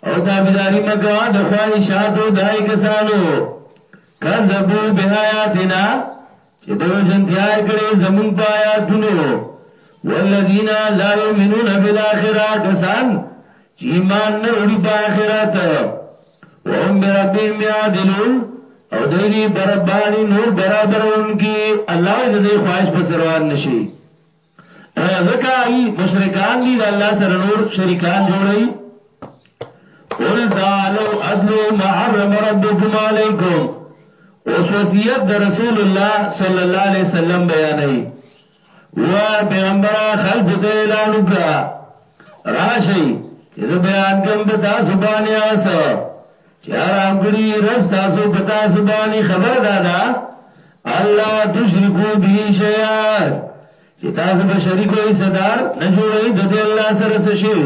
او دا بداری مګه د خواهشاتو دای کسانو کذبوا بیااتنا چې دروژنتیا یې کړې زمونږ په آیاتونو والذین لا یؤمنون بالآخرة کسان چې ایمان نه وروړي په آخرت وهم بربهم یعدلون او دې دې بربانی نور برابرونکي الله دې خواهش پر روان نشي ځکه ای مشرکان دی د الله سره نور شریکان جوړی قل تعالوا ادلو ما حرم ربكم عليكم اوس وصیت د رسول الله صلی الله علیه وسلم بیانې و پیغمبر خلق ته اعلان وکړه راشي چې بیان کوم په تاسو باندې اوسه چې حرام کړی رب تاسو په تاسو باندې خبر دادا الله تشرکو به شیا چې تاسو به شریک وي صدر نه جوړي د دې الله سره څه شي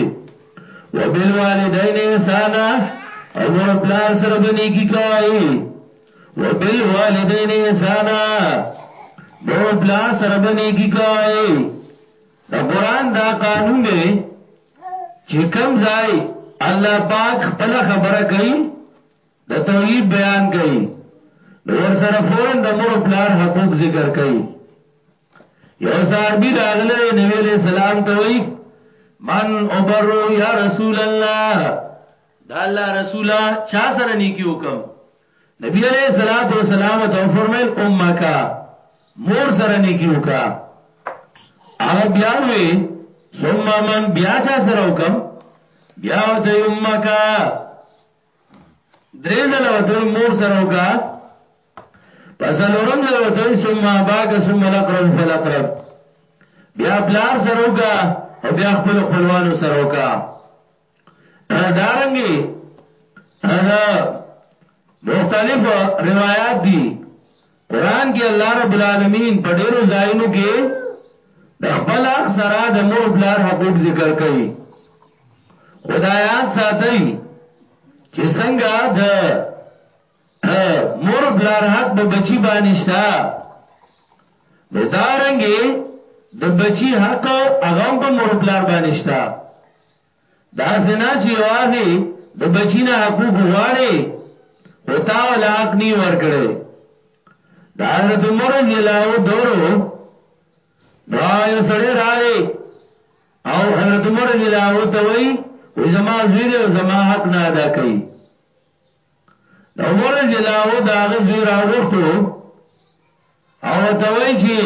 وبالوالدین احسان او مور پلار سره باندې کی کوي وبالوالدین احسان مور پلار سره باندې کی کوي دا قران دا قانون دی چې کوم ځای الله پاک خپل خبره کوي د توحید بیان کوي ور سره فورن د مور پلار حقوق ذکر کوي یو صحابي راغله نبی علیہ السلام ته وای من ابرو یا رسول الله دا الله رسولا چا سره نیکی وکم نبی علیه الصلاة والسلام ورته وفرمایل امک مور سره نیکی وکا هغه بیا وی ثم من بیا چا سره وکم بیا ورته امک درې ځل ورته مور سره وکا پس لورم ځل ورته ثم باک ثم لقرب فلقرب بیا بلار سره وکا او بیا خپل خپلوانو سره وکا دارنګي دا مختلف روایت دي قران کې الله رب العالمین په ډیرو ځایونو کې د خپل حق سره د مور بلار حقوق ذکر کوي خدایان ساتي چې څنګه د مور بلار حق به بچی بانشتا نو دارنګي د بچی حق هغه په مور بلار بانشتا دا سنا چې یوازې د بچی نه حقوق غواړي او تا ولا حق نی ورکړي د حضرت عمر رضی الله دورو دا یو سړی راغی او حضرت عمر رضی الله ته وای و زما زوی دی او زما حق نه ادا کوي عمر رضی الله عنه دا غزوی راغوښتو او توای چې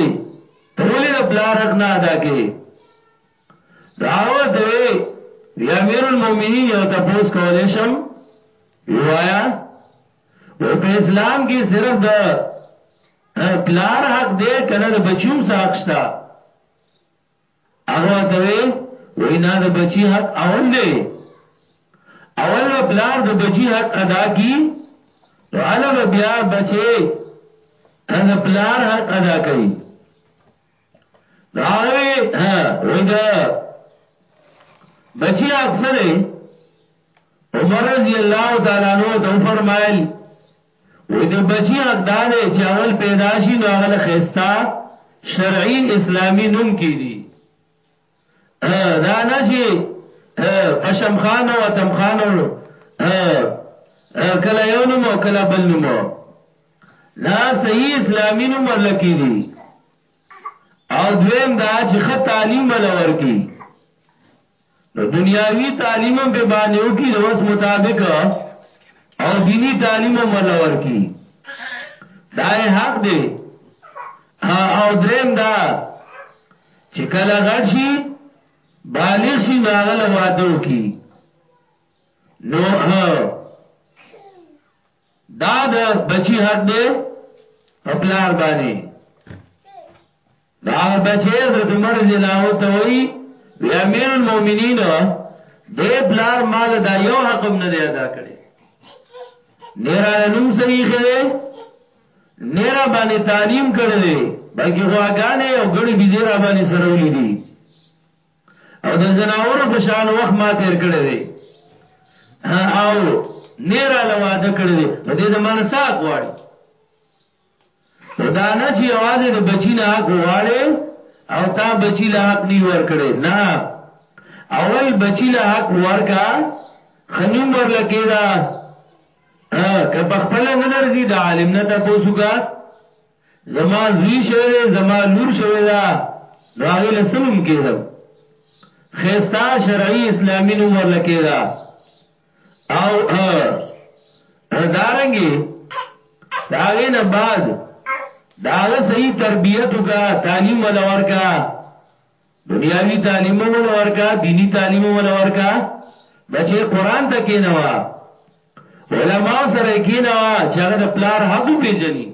تولی د بلارق نه ادا کې راوته وی امیر المؤمنین یو تاسو کولې شم یوایا و په اسلام کې صرف د پلار حق دی کنه د بچوم ساقشتا هغه ته وی وای نه د بچی حق اول دی اول به بلار د بچی حق ادا کی نو الا به بیا بچی د بلار حق ادا کوي راغوي ها وای دا بچی حق سره عمر رضی الله تعالی عنہ ته فرمایل وی د بچی حق دا دی چې اول پیدا شي نو هغه له خستا شرعي اسلامی نوم کیدی دا نه چې پشم خان او اتم خان کله یو نوم او کله بل نوم دا صحیح اسلامی نوم ورلکی دی او دویم دا چې خط تعلیم ولور کی نو دنیاوی تعلیم هم په باندې وکي د وس مطابق او دینی تعلیم هم ولا ورکی دا حق دی او دریم دا چې کله غړ شي بالغ شي ناغل واده وکي نو دا د بچی حق دی په پلار باندې دا بچه حضرت عمر رضی اللہ عنہ توئی وی امیر المومنین دے پلار مال دا یو حقم نه دی ادا کړي نیرا نوم صحیح خره نیرا باندې تعلیم کړي بلکې غواګانې او ګړي بيزرا باندې سره ولې دي او د زناورو په شان وخت ما تیر کړي دي او نیرا لواده کړي دي په دې زمانه ساق واړي نو دا نه چې یوازې د بچی نه حق غواړې او تا بچی له حق نه ورکړې نه اول بچی له حق ورکا خنوم ورلکې دا که په خپل نه درځي د عالم نه تاسو کا زما زوی شوی دی زما لور شوی دا نو هغه لسنوم کېدم خيستا شرعي اسلامي نوم ورلکې دا او دارنګي داغه نه بعد داغه صحیح تربیت کا تعلیم ول ورکا دنیاوی تعلیم ول ورکا دینی تعلیم ول ورکا بچي قران ته کینوا علماء سره کینوا چې هغه د پلار حق پیژني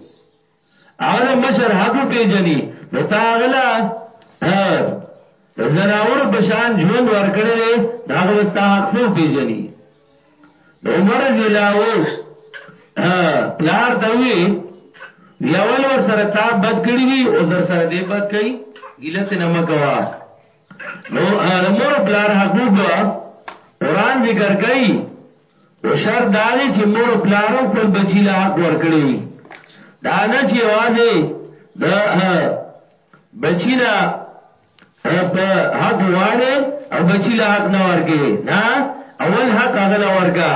او د مشر حق پیجنې نو تا غلا زناور په شان ژوند ورکړل داغه وستا حق سو پیجنې عمر رضی الله اوس پلار دوی یول ور سره تا بد کړی وی او در سره دی بد کړي ګلت نه مکوا نو د مور پلار حقوق قرآن ذکر کړي نو شرط دا دی چې مور او پلار هم خپل بچی له حق ورکړي وي دا نه چې واځي د بچینا په حق واړي او بچی له حق نه ورکي نه اول حق غل ورکا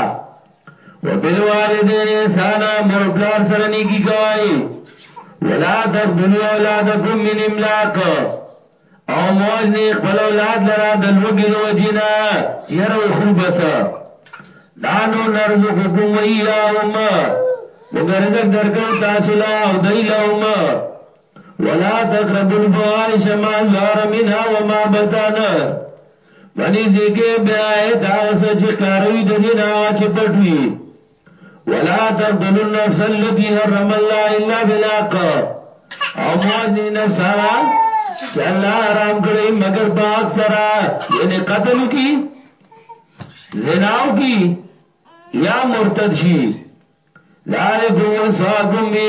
وبالوالدین احسان مور او پلار سره نیکی کوي ولا تقتلوا اولادکم من املاق او موج نه خپل اولاد لرا د لوګي د وجینا ير او خو بس دانو نرزق کوم یا هم موږ رزق درکو تاسو لا او دایلوم ولا تقربوا الفواحش ما ظهر منها وما بطن ونی ذکر بیا دا سچ کاروي د دین هغه چې پټوي ولا تقتلوا النفس التي حرم الله الا بالحق او موجنی نفس آغا چه اللہ حرام کړی مگر با اکثرا یعنی قتل کی زناو کی یا مرتد شی ذالکم وصاکم بی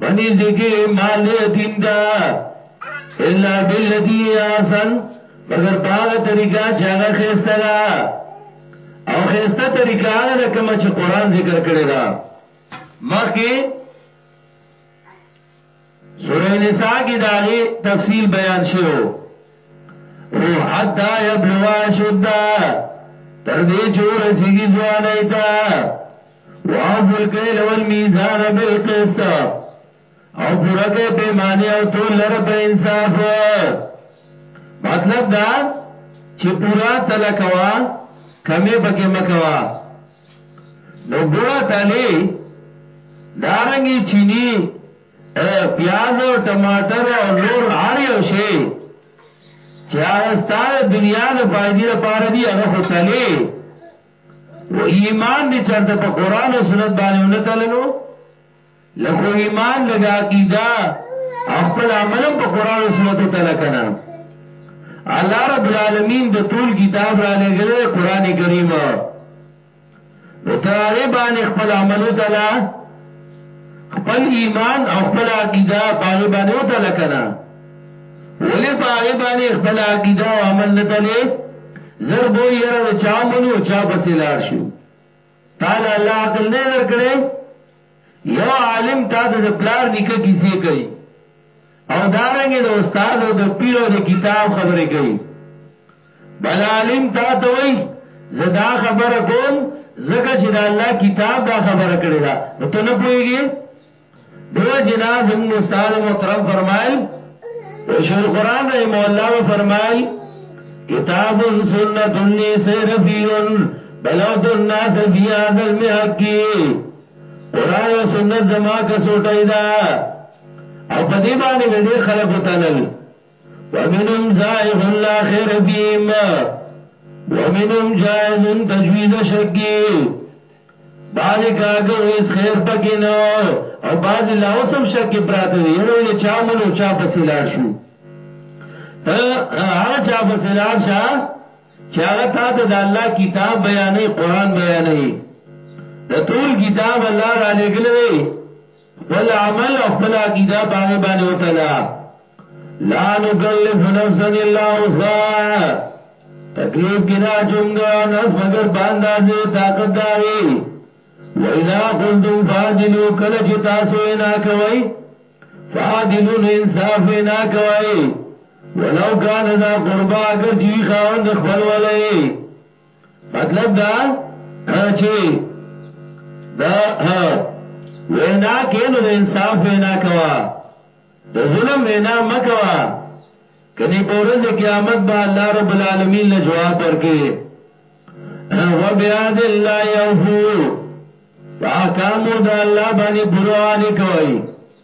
بنی دګه مال یتیم دا الا بالذی احسن مگر باغه طریقہ چاغه خسته دا او خسته طریقہ هغه کوم چې قران ذکر کړی دا مخکې سورہ نساء کې داغه تفصیل بیان شو او حتا یبلغ شدہ تر دې چور سیږي ځوانه ایته واوفو الکیل والمیزان بالقسط او پورا کئی پیمانی او تول لر پا انصاف مطلب دا چه پورا تلا کوا کمی پکی مکوا نو گوڑا تلی دارنگی چینی پیاز او ټماټر او نور هر یو شی چې هغه ستاره دنیا د فائدې لپاره دی هغه خو تلې و ایمان دی چرته په قران او سنت باندې نه تللو لکه ایمان لګه عقیده خپل عملم په قران او سنت تل کنه الله رب العالمین د ټول کتاب را لګره قران کریم نو ته هغه باندې خپل عمل تل خپل ایمان او خپل عقیده باندې باندې تل کنه ولی په هغه باندې خپل عقیده او عمل نه تلې زر بو یره چا منو چا پسې لاړ شو تعالی الله عقل نه درکړي یو عالم تا د پلار نکه کیسې کوي او دارنګ د استاد او د پیر او د کتاب خبرې کوي بل عالم تا ته وای زدا خبره کوم زکه چې د الله کتاب دا خبره کړې ده نو ته نه پويږي دیو جنا زمون استاد محترم فرمایل شیخ قران رحم الله و فرمایل کتاب سنت النیس رفیون بلوت الناس فی هذا المحقی قران او سنت زما کا سوټی دا او پدی باندې ډیر خلق وتلل ومنهم زائغ لا خیر بیم ومنهم جائز تجویز شکی بعضی کاغو اس خیر پکی نو او بعضی لاوسم شکی پراته دی یره ولی چا منو چا پسی لار شو تا هغه چا پسی لار شا چه هغه تا تا دا اللہ کتاب بیانی قرآن بیانی دا طول کتاب اللہ را لگلوی خپل عمل او خپل عقیده باغی باندې وتلا لا نکلف نفسا الا وسعها تکلیف کنا چمګا نس مگر باندازه طاقت داغي وإذا قلتم فاعدلوا کله چې تاسو وینا کوي فاعدلوا انصاف وینا کوي ولو کان ذا قربا اگر چې خاوند خپل ولې مطلب دا چې دا وینا کینو د انصاف وینا کوا د ظلم وینا مکوا کني په ورځ قیامت به الله رب العالمین له جواب ورکړي وبعد الله يوفو احکام د الله باندې پروا نه کوي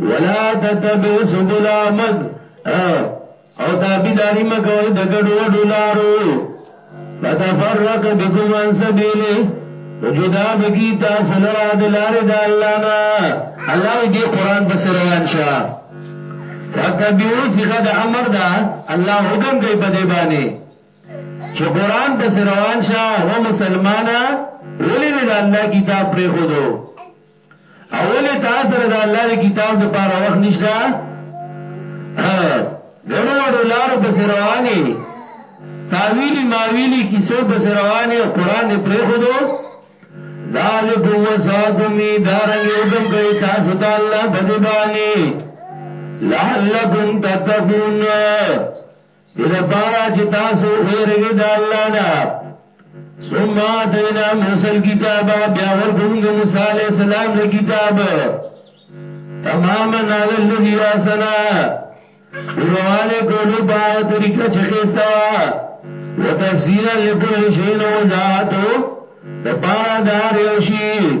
ولا تتبع سبل امغ او تابیداری مکوئ د ګډو وډو لارو فتفرق بكم عن سبيله جدا بکی تاسو لرا د لارې د الله نه الله دې قران پس روان شه فتبعوا صيغه د امر دا الله حکم کوي په دې باندې چې قران پس روان شه و مسلمانانه ولې د الله کتاب پرې خودو او ولې تا سره د الله د کتاب د پاره وخت نشته غړو غړو لارو پس رواني تاویلی ماویلی کیسو پس رواني او قران دې پرې خو دو ذالکم وساکم دارنګ حکم کوي تاسو ته الله په دې باندې لعلکم تتقون دې لپاره چې تاسو ویریږئ د الله نه ثم اتینا موسی الكتاب بیا ورکوم د موسی علی السلام له کتاب تماما علی الذی اسنا پرواله کولو باو طریقه چې خستوا وتفسیرا لكل شیء وذاتو د پارا دار یوشی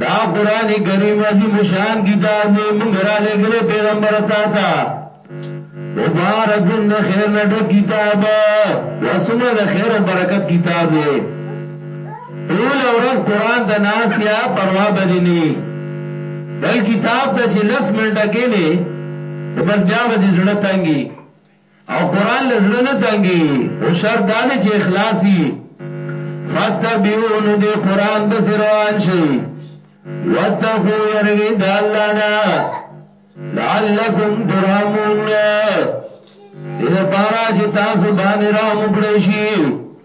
دا قران کریم عظیم شان کتاب دې موږ را لګل پیغمبر تا تا مبارک دې خیر نه ډک کتاب وسمه د خیر او برکت کتاب دې ټول ورځ قران ته ناس یا پروا بدی نه بل کتاب ته چې لس منټه کې نه بس بیا به دې زړه تنګي او قرآن له زړه نه تنګېږي، خو شرط دا دی چې اخلاص يي. فاتبعو نو دې قرآن پسې روان شئ، واتقو يرېږئ د الله نه، لعلکم ترحمون دې لپاره چې تاسو باندې رحم وکړی شي.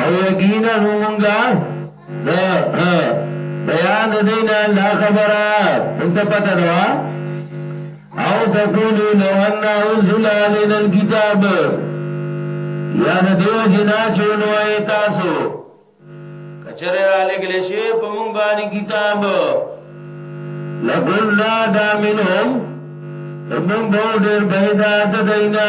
او یقینا مونږه د بیان د دین الله خبره مونږ ته پته دوا او تقولو لو ان انزل علينا الكتاب یا د دیو جنا چونو ای تاسو کچره را لګل شی په مونږ باندې کتاب لګنا دا منهم مونږ به ډیر بهدا د دینا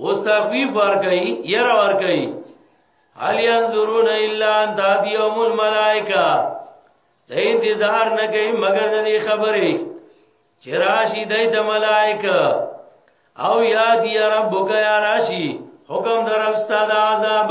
اوس تخفیف ورکړي ير ورکړي هل ينظرون الا ان تاتي يوم الملائکه د انتظار نه کوي مگر د دې خبرې چې راشي د ملائکه او یاد یا ربک یا راشي حکم درم ستاد عذاب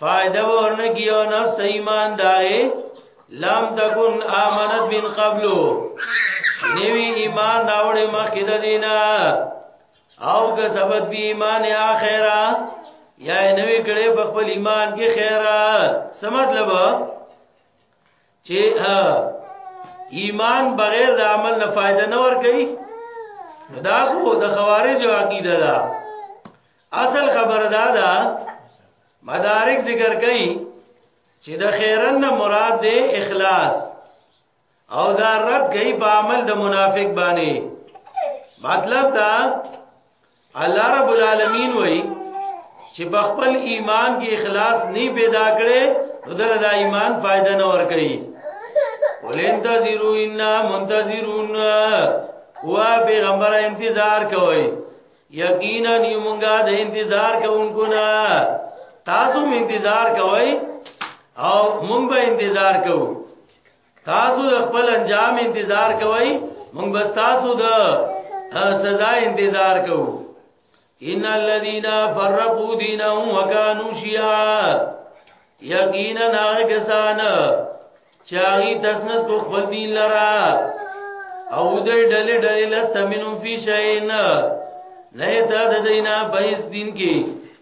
فائدہ ورنه کیو نفس ایمان دای لم تکن امنت من قبلو نیوی ایمان راوړې مخکې د دینا او که سبب بی ایمان یا خیره یا نوی کړي په خپل ایمان کې خیره سمت لبا چې ایمان بغیر د عمل نه فائدہ نه ور کوي دا خو د خوارجو عقیده ده اصل خبر دا ده مدارک ذکر کوي چې د خیرن نه مراد دی اخلاص او دا رد کوي په عمل د منافق باندې مطلب دا الله رب العالمین وای چې بخپل ایمان کې اخلاص نه پیدا کړي نو دغه د ایمان فائدہ نه ور کوي ولنتظرو ان منتظرون وا پیغمبر انتظار کوي یقینا یمونګه د انتظار کوونکو نه تاسو انتظار کوي او مونږ به انتظار کوو تاسو د خپل انجام انتظار کوئ مونږ بس تاسو د سزا انتظار کوو ان الذين فرقوا دينهم وكانوا شيعا یقینا ناګسان چاغي تسنس کو خپل دین لرا او دې ډلې ډلې لست منو فی شین نه ته د دینا بهس دین کې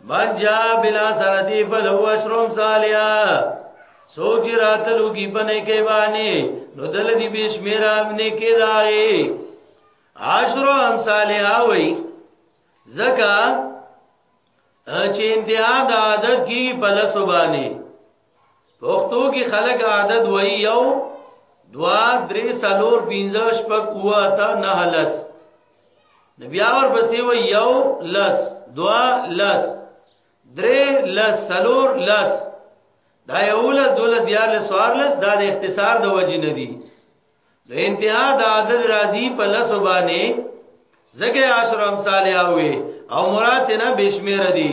من جا بلا سنتی فلو اشرم سالیا سوک چی راتلو کی پنے کے بانی نو دل دی بیش میرا امنے کے دائی عشرو ام سالیا وی زکا چې انتها د عادت کی په لسو باندې پښتو کې خلک عادت وای یو دوا درې سالور پینځه شپږ اوه تا نه لس نبی اور بسې وای یو لس دوا لس درې لس سالور لس دا یو لس دوله دیار لس وار لس دا د اختصار د وجې نه دی د انتها د عدد راضی په لس باندې زګه عشر امثال اوي او مراد نه بشمیر دي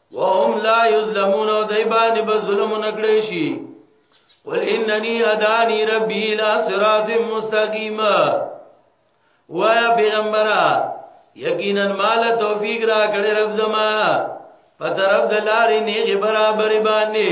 وهم لا یظلمون او دای باندې به ظلم نکړي شي قل انني هداني ربي الى صراط مستقيم وایا پیغمبره یقینا مال توفیق را کړې رب زما په طرف د لارې نیغه برابر باندې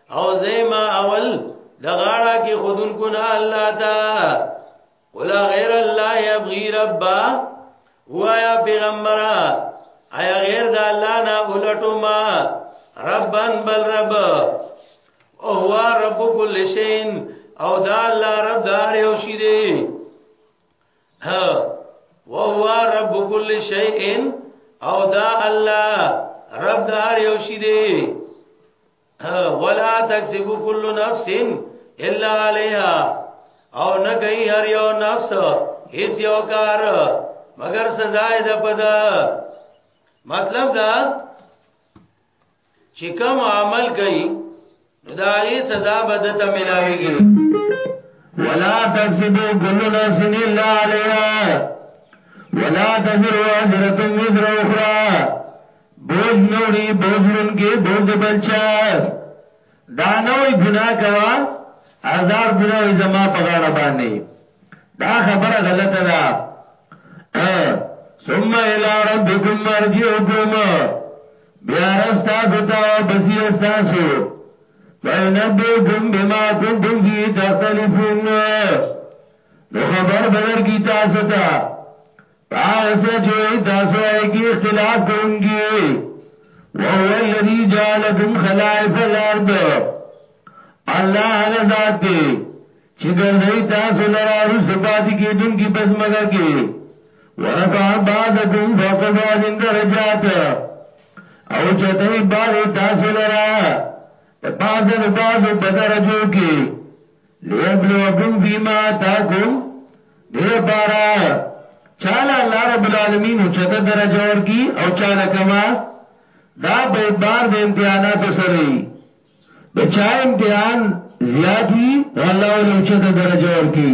او زیما اول د غاړه کې خودن کو نه الله تا قل غیر الله یبغي ربا وایا پیغمبره ایا غیر د الله نه ولټو ما ربن بل رب او هو رب کل شین او دا الله رب دار یو شی دی ها او هو رب کل شین او دا الله رب دار یو شی دی ولا تکسب كل نفس الا عليها او نه گئی هر یو نفس هیڅ یو کار مگر سزا ده پدا مطلب دا چې کوم عمل کوي دا یې سزا بدته ملاويږي ولا تکسبو كل نفس الا عليها ولا تزر وازرة وزر اخرى بوج نه وړي بوج وړونکي بوج د بلچا دا نه وي ګناه کوا هزار ګناه وي زما په غاړه باندې دا خبره غلطه ده ثم الى ربكم مرجعكم بیا رستا ستا او بسی استا سو فینبیکم بما کنتم فی تختلفون نو خبر بدر کی تاسو ته هغه څه چې وایي تاسو هغه کې اختلاف کوونکی وهو الذي جعلكم خلائف الارض الله هغه ذات دی چې ګرځي تاسو لرا رس پاتې کیدونکي پزماګه کې ورفع بعضكم فوق بعض درجات او چتای بعض تاسو لرا په بعض بعض په درجو کې لیبلوکم فیما تاکم دیر پارا چالا اللہ رب العالمین اچتا درجہ ورکی او چالا کما دا په اعتبار د امتحانات سره وي د چا امتحان زیات وي الله ولې اوچته درجه ورکي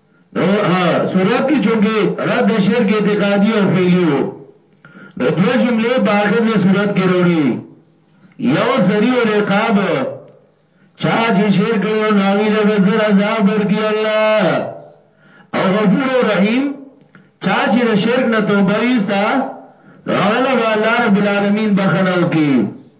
نو ها صورت کې چونکه رد شرک اعتقادي او فعلی وو نو دوه جملې په اخر له صورت کې وروړي یو سریع العقاب چا چې شرک کړو نو هغه له زر عذاب ورکی الله او غفور رحیم چا چې د شرک نه توبه ایستا هغه له الله رب العالمین بخنه وکي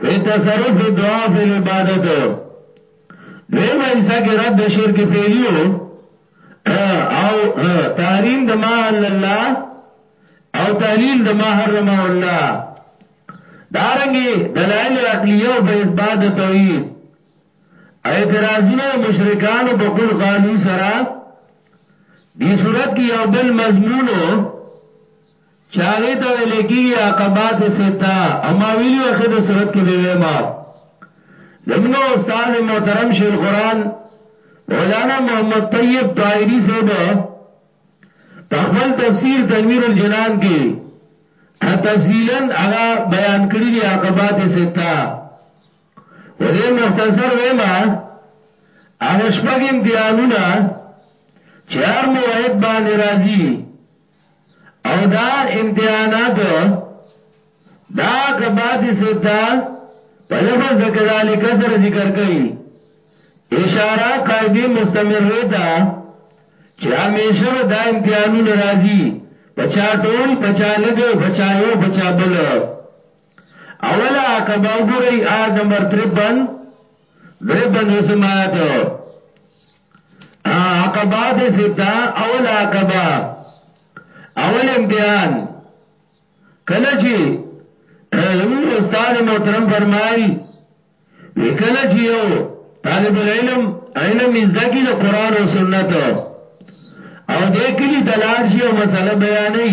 وی تصرف دعا فی العبادت دویم ایسا کی رد شرک فیلیو او تحریم د ما الله او تعلیل د ما حرم الله دارنګي دلایل عقلیه او په اثبات توحید اعتراضونه مشرکان په قول قالو سره دې صورت کې یو بل مضمونو چه هغی ته ویل کیږی عقبات سته او ما ویلی وه خد صورت کی به ویما زمونږ استاد محترم شیخ القرآن مولانا محمد طیب طاهری صاحب په خپل تفسیر تنویر الجنان کې تفصیلا هغه بیان کړی دی عقبات ستا وزه مختصر وېما هغه شپږ امتحانونه چهار موحد باندې راځي او دا امتحانات دا قباتی صاحب دا په لفظ د کذالک سره ذکر کوي اشاره قاعده مستمره ده چې همیشه به دا امتحانونه راځي بچا ټول بچا لګو بچا یو بچا بل اولا که به وګورئ آیت نمبر 53 درې پنځوسم آیت عقبات ستا اول عقبا اول امتحان کله چې زموږ استاد محترم فرمایل وکله چې یو طالب العلم علم زده کی د قران او سنت او دې کلی تلاش یو مسله بیانې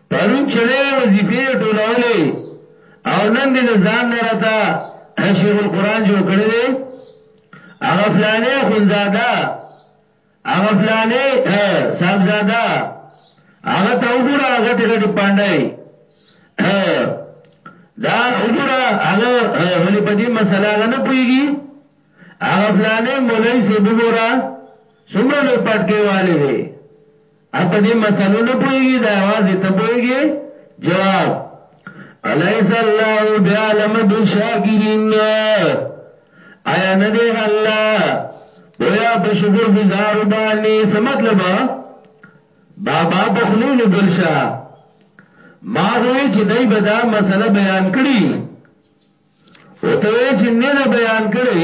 پرون چې نوې وظیفې یې ټولولې او نن دې د ځان نه راته شیخ القرآن جوړ کړی دی هغه فلانې خونزاده هغه فلانې صاحبزاده هغه ته وګوره هغه ته غټي پاندای دا وګوره هغه ولې په دې مسله هغه نه پويږي هغه فلانې مولای سي وګوره څومره لوی پټکي والي دی ته په دې مسلو نه پوهېږې دا یوازې ته پوهېږې جواب الیس الله بعلم بالشاکرین آیا نه دی الله پویا په شکر گزار باندې څه مطلب بابا په خلی لګل شه ما غوي چې دای به دا مسله بیان کړي او ته چې نه بیان کړي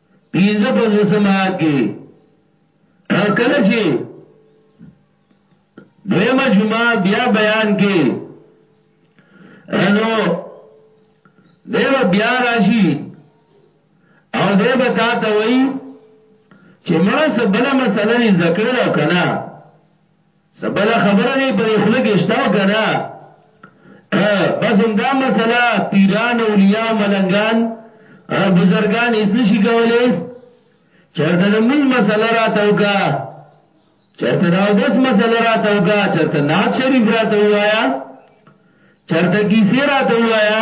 پینځه پنځوسم آیات کې کله چې دویمه جمعه بیا بیان کې انو دیو بیا راشي او دیو تا ته وایي چې مړه سبله مسله دې ذکر او کنا څه بله خبره دی په دې خوله کې شته او که نه؟ بس همدا مسله پیران اولیاء او ملنګان بزرګان هیڅ نشي کولی چرته د مونږ مسله راته وکا چرته دا داس مسله راته وکا چرته نعت شریف راته وایا چرته کیسه راته وایا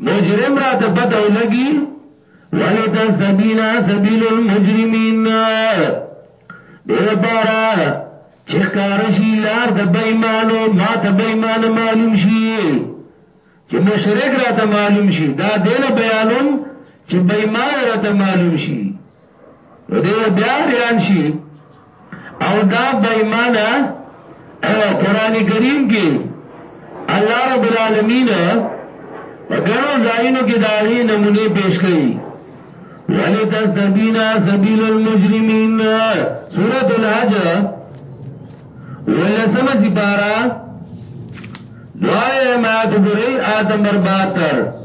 مجرم را ته پته ولګي ولی تستبینا سبیل المجرمین دې بارا چې کارشي لار د بېمانو ما ته بېمان معلوم شي چې مشرک را ته معلوم شي دا دله بیانوم چې بېمان را ته معلوم شي نو دی بیا ریان شي او دا بېمانه قران کریم کې الله رب العالمین وګړو ځایونو کې داغي نمونه پیش کړي ولی تستبینا سبیل المجرمین سورۃ الحج ولسم سپارا دوائے مات گرئی آیت نمبر 72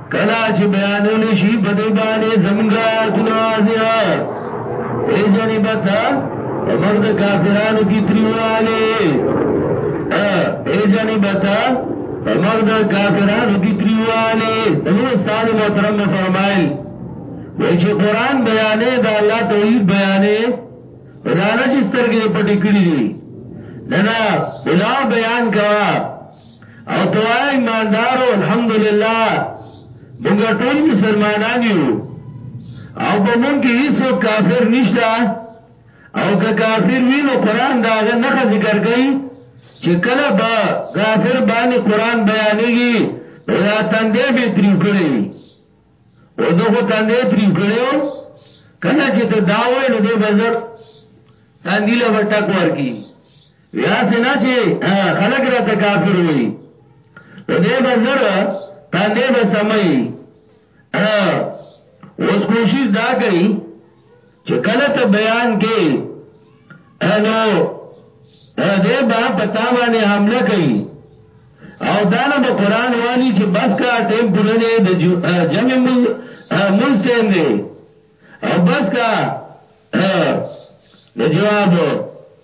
کلا چې بیانول شي په دې باندې زمونږه آیاتونه واضحه ای جنبتا عمر د کافرانو کی تریواله ای جنبتا عمر د کافرانو کی تریواله نو استاد محترم فرمایل وای چې قران بیانې دا الله توحید بیانې رانا چې سترګې پټې کړې دي نه نه بلا بیان کا او ته وایه ایماندارو الحمدلله مونږ ټول مسلمانان یو او په مونږ کې هیڅوک کافر نشته او که کافر وي نو قران دا غ نه ذکر کوي چې کله به کافر باندې قران بیانېږي نو دا تندې به تریو کړی او دغه تندې تریو کړو کله چې ته دا وای نو دې بازار تندې له ورټک ورکی یا سینا چې خلق را ته کافر وي نو دې بزر تاندې به سمي اوس کوشش دا کوي چې کله ته بیان کې انو دې با پتا باندې حمله کوي او دانه به قران والی چې بس کا ټیم پوره دی د جمع مز ټیم دی او بس کا د جواب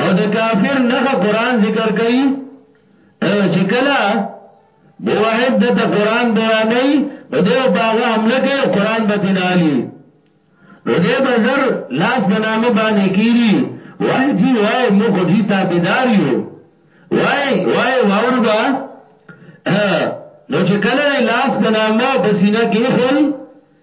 او د کافر نه قران ذکر کوي چې کله موحد د قران بیانې نو دیو باغه حمله کوي او قران به دینالي نو دې بازار لاس بنامه باندې کیری وای جی وای مخ جی تابعدار یو وای وای واوربا نو چې کله لاس بنامه بسینه کې خل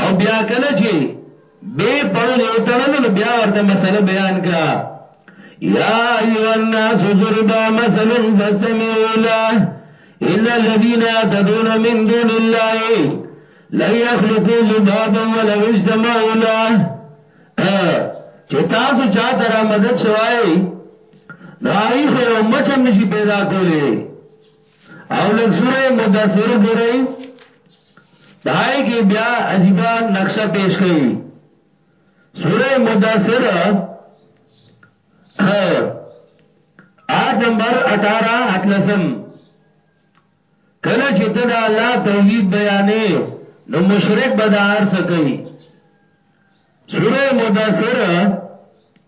او بیا کله چې بے پړو دیو تړلو نو بیا ورته مسله بیان کا یا ایو الناس ضربا مثل فاستمعوا له ان الذين تدعون من دون الله لا يخلقوا ذبابا ولو اجتمعوا له چې تاسو چا تر مدد شوای نو هغه خو یو مچم نشي پیدا کولی او لږ سوره مدثر وګورئ دای کې بیا عجیب نقشه پیش کړي سوره مدثر آیت نمبر 18 اتلسم کله چې ته د الله توحید بیانې نو مشرک بدار سکی سوره مدثر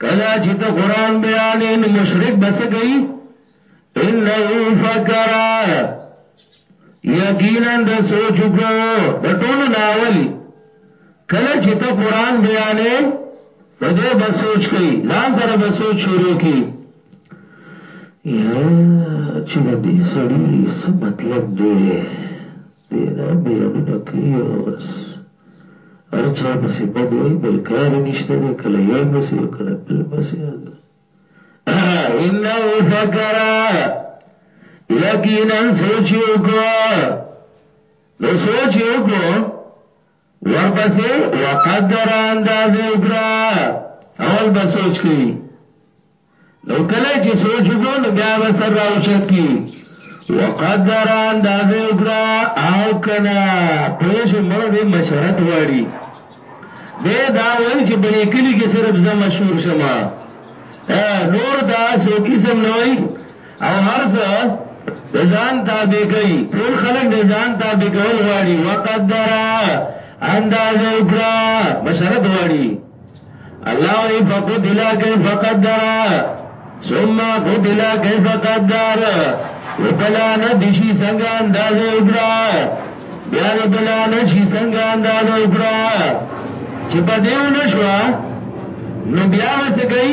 کلا چې ته قران بیانې نو مشرک بس گئی انه فکر یقینا د سوچ کو د ټولو ناولی کله چې ته قران بیانې نو دې بس سوچ کوي ځان سره بس سوچ شروع کی یا چې دې سړی څه مطلب دی دینا بیانونه کوي او بس هر چا پسې بد وایي بل کار یې نشته دی کله یو پسې او کله بل پسې انه فکر یقینا سوچ یو کو نو سوچ یو کو ورپسې وقدر اندازه وکړه اول به سوچ کوي نو کله چې سوچ وکړو نو بیا به سر راوچت کی وقدر اندازه وکړه او کنا پوهیش مړ دې مشرت واړي دې دا وایي چې بلې کلی کې صرف زما مشهور شمه نور دا سو قسم نه وایي او هر څه د ځان تابع کوي ټول خلک د ځان تابع کول غواړي وقدر انداز وکړه مشرت غواړي الله وی فقدر کیف قدر ثم قدر کیف قدر وبلا ندشي څنګه انداز وکړه بیا دې بلا نشي څنګه انداز وکړه چې په دیو نشوا نو بیا وسګي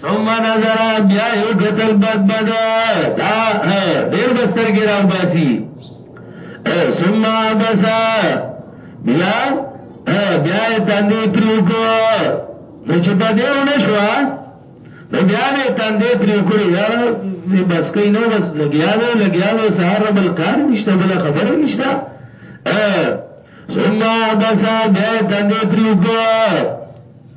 ثم نظر بیا یو قتل بد بد دا ډیر بستر کې راو باسي ثم بسا بیا بیا تندې پریوکو نو چې په دې ونه شو نو بیا به تندې پریوکو یار می بس کای نو بس لګیا دی لګیا دی سحر بل کار نشته بل خبره نشته ثم بسا بیا تندې پریوکو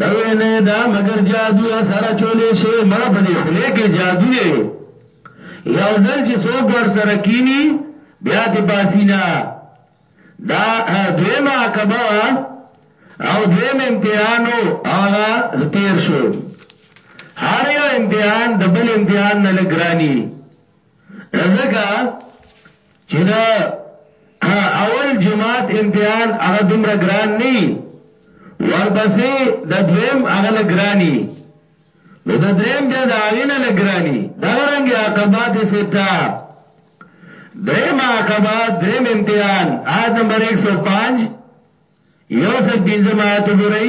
دوی نه دا مگر جادو سره چولې شي مړ په دې خله کې جادو دی یو ځل چې څوک ور سره کینی بیا دې باسینا دا دویمه عقبه او دویم امتحانو هغه تیر شو هر یو امتحان د بل امتحان نه لګرانی ځکه چې د اول جماعت امتحان هغه دومره ګران نه ورپسې د دویم هغه لګرانی نو د دریم بیا د هغه نه لګرانی دا رنګ عقبات ستا دریم عقبات دریم امتحان آیت نمبر 105 یو سل پنځه ما ته ګورئ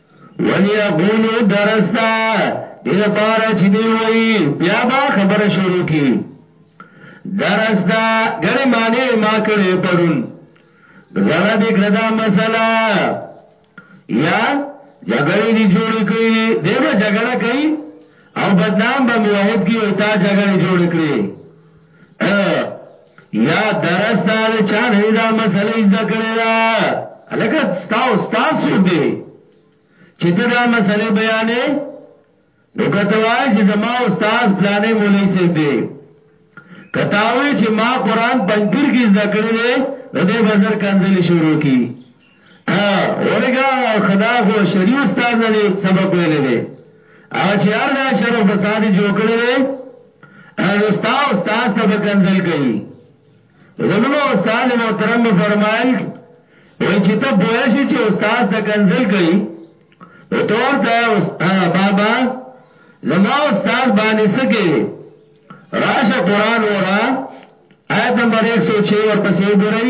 وليقولو درستا دې لپاره چې دی وایي بیا با خبره شروع کی درستا غني معنی ما کړې پرون زړه دې کړه دا مسله یا جګړې دي جوړې کړې دیو جګړه کوي او بدنام به موحد کی او تا جګړې جوړې کړې یا درس دا دې چا نه دا مسله زده کړې دا الکه ستا او ستا سوق دی چې ته دا مسله بیانې نو کته وای چې زما استاد پلانې مولوی سي دی کتاوی چې ما قران پنځیر کې زده کړې ده نو دې بازار کنځلې شروع کی ورکه خدا خو شری استاد نه دی سبق ویلې دی هغه چې هر ځای شر او فساد جوړ کړی دی نو ستا استاد ته به کنزل کوي زموږ استاد محترم به فرمایل وای چې ته بویا شي چې استاد ته کنزل کوي نو ته ورته بابا زما استاد باندې سکه راشه قران ورا آیت نمبر 106 ورپسې وګورئ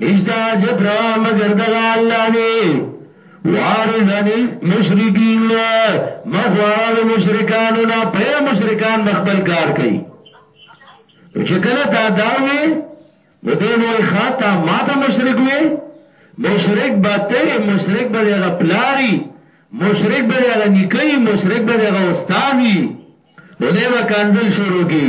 نشتا چې پروا مگر دغه الله دی وارز عن المشرکین مخوارا د مشرکانو نه پرې مشرکان مخبل کار کوي چې کله تا دا وي نو دې نو خاطا ما ته مشرک وي مشرک به ته مشرک به هغه پلاری مشرک به هغه نکي مشرک به هغه استادي نو دې وکانزل شروع کی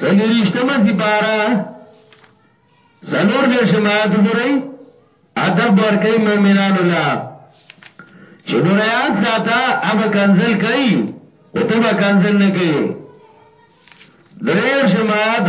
څلورشتمه سپاره څلور دې شمات ګورئ ادب ورکې مؤمنانو لا چې ګورئ یاد ساته اب کنزل کوي او ته به کنزل نه کوي درې شمات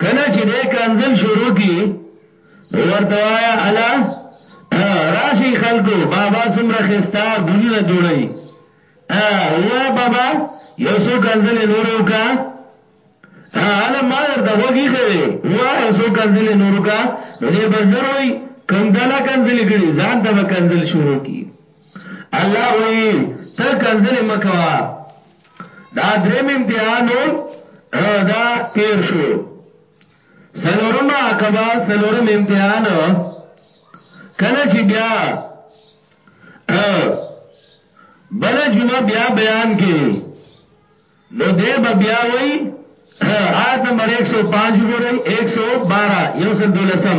کله چې دې کنزل شروع کی ورته وایا الا راشي خلکو بابا سمره خستا ګلونه جوړي وای بابا یو څو کنزل نورو کا اله ما درته وګی خوي وای یو څو کنزل نورو کا دې بزر وای کنزلا کنزل کړي ځان ته کنزل شروع کی الله وای ته کنزل مکوا دا دریم امتحان و دا تیر شو سلورم عقبه سلورم امتحان کله چې بیا بل جمعه بیا بیان کې نو دې بیا وای آیت نمبر 105 ګورئ 112 یو سل دولسم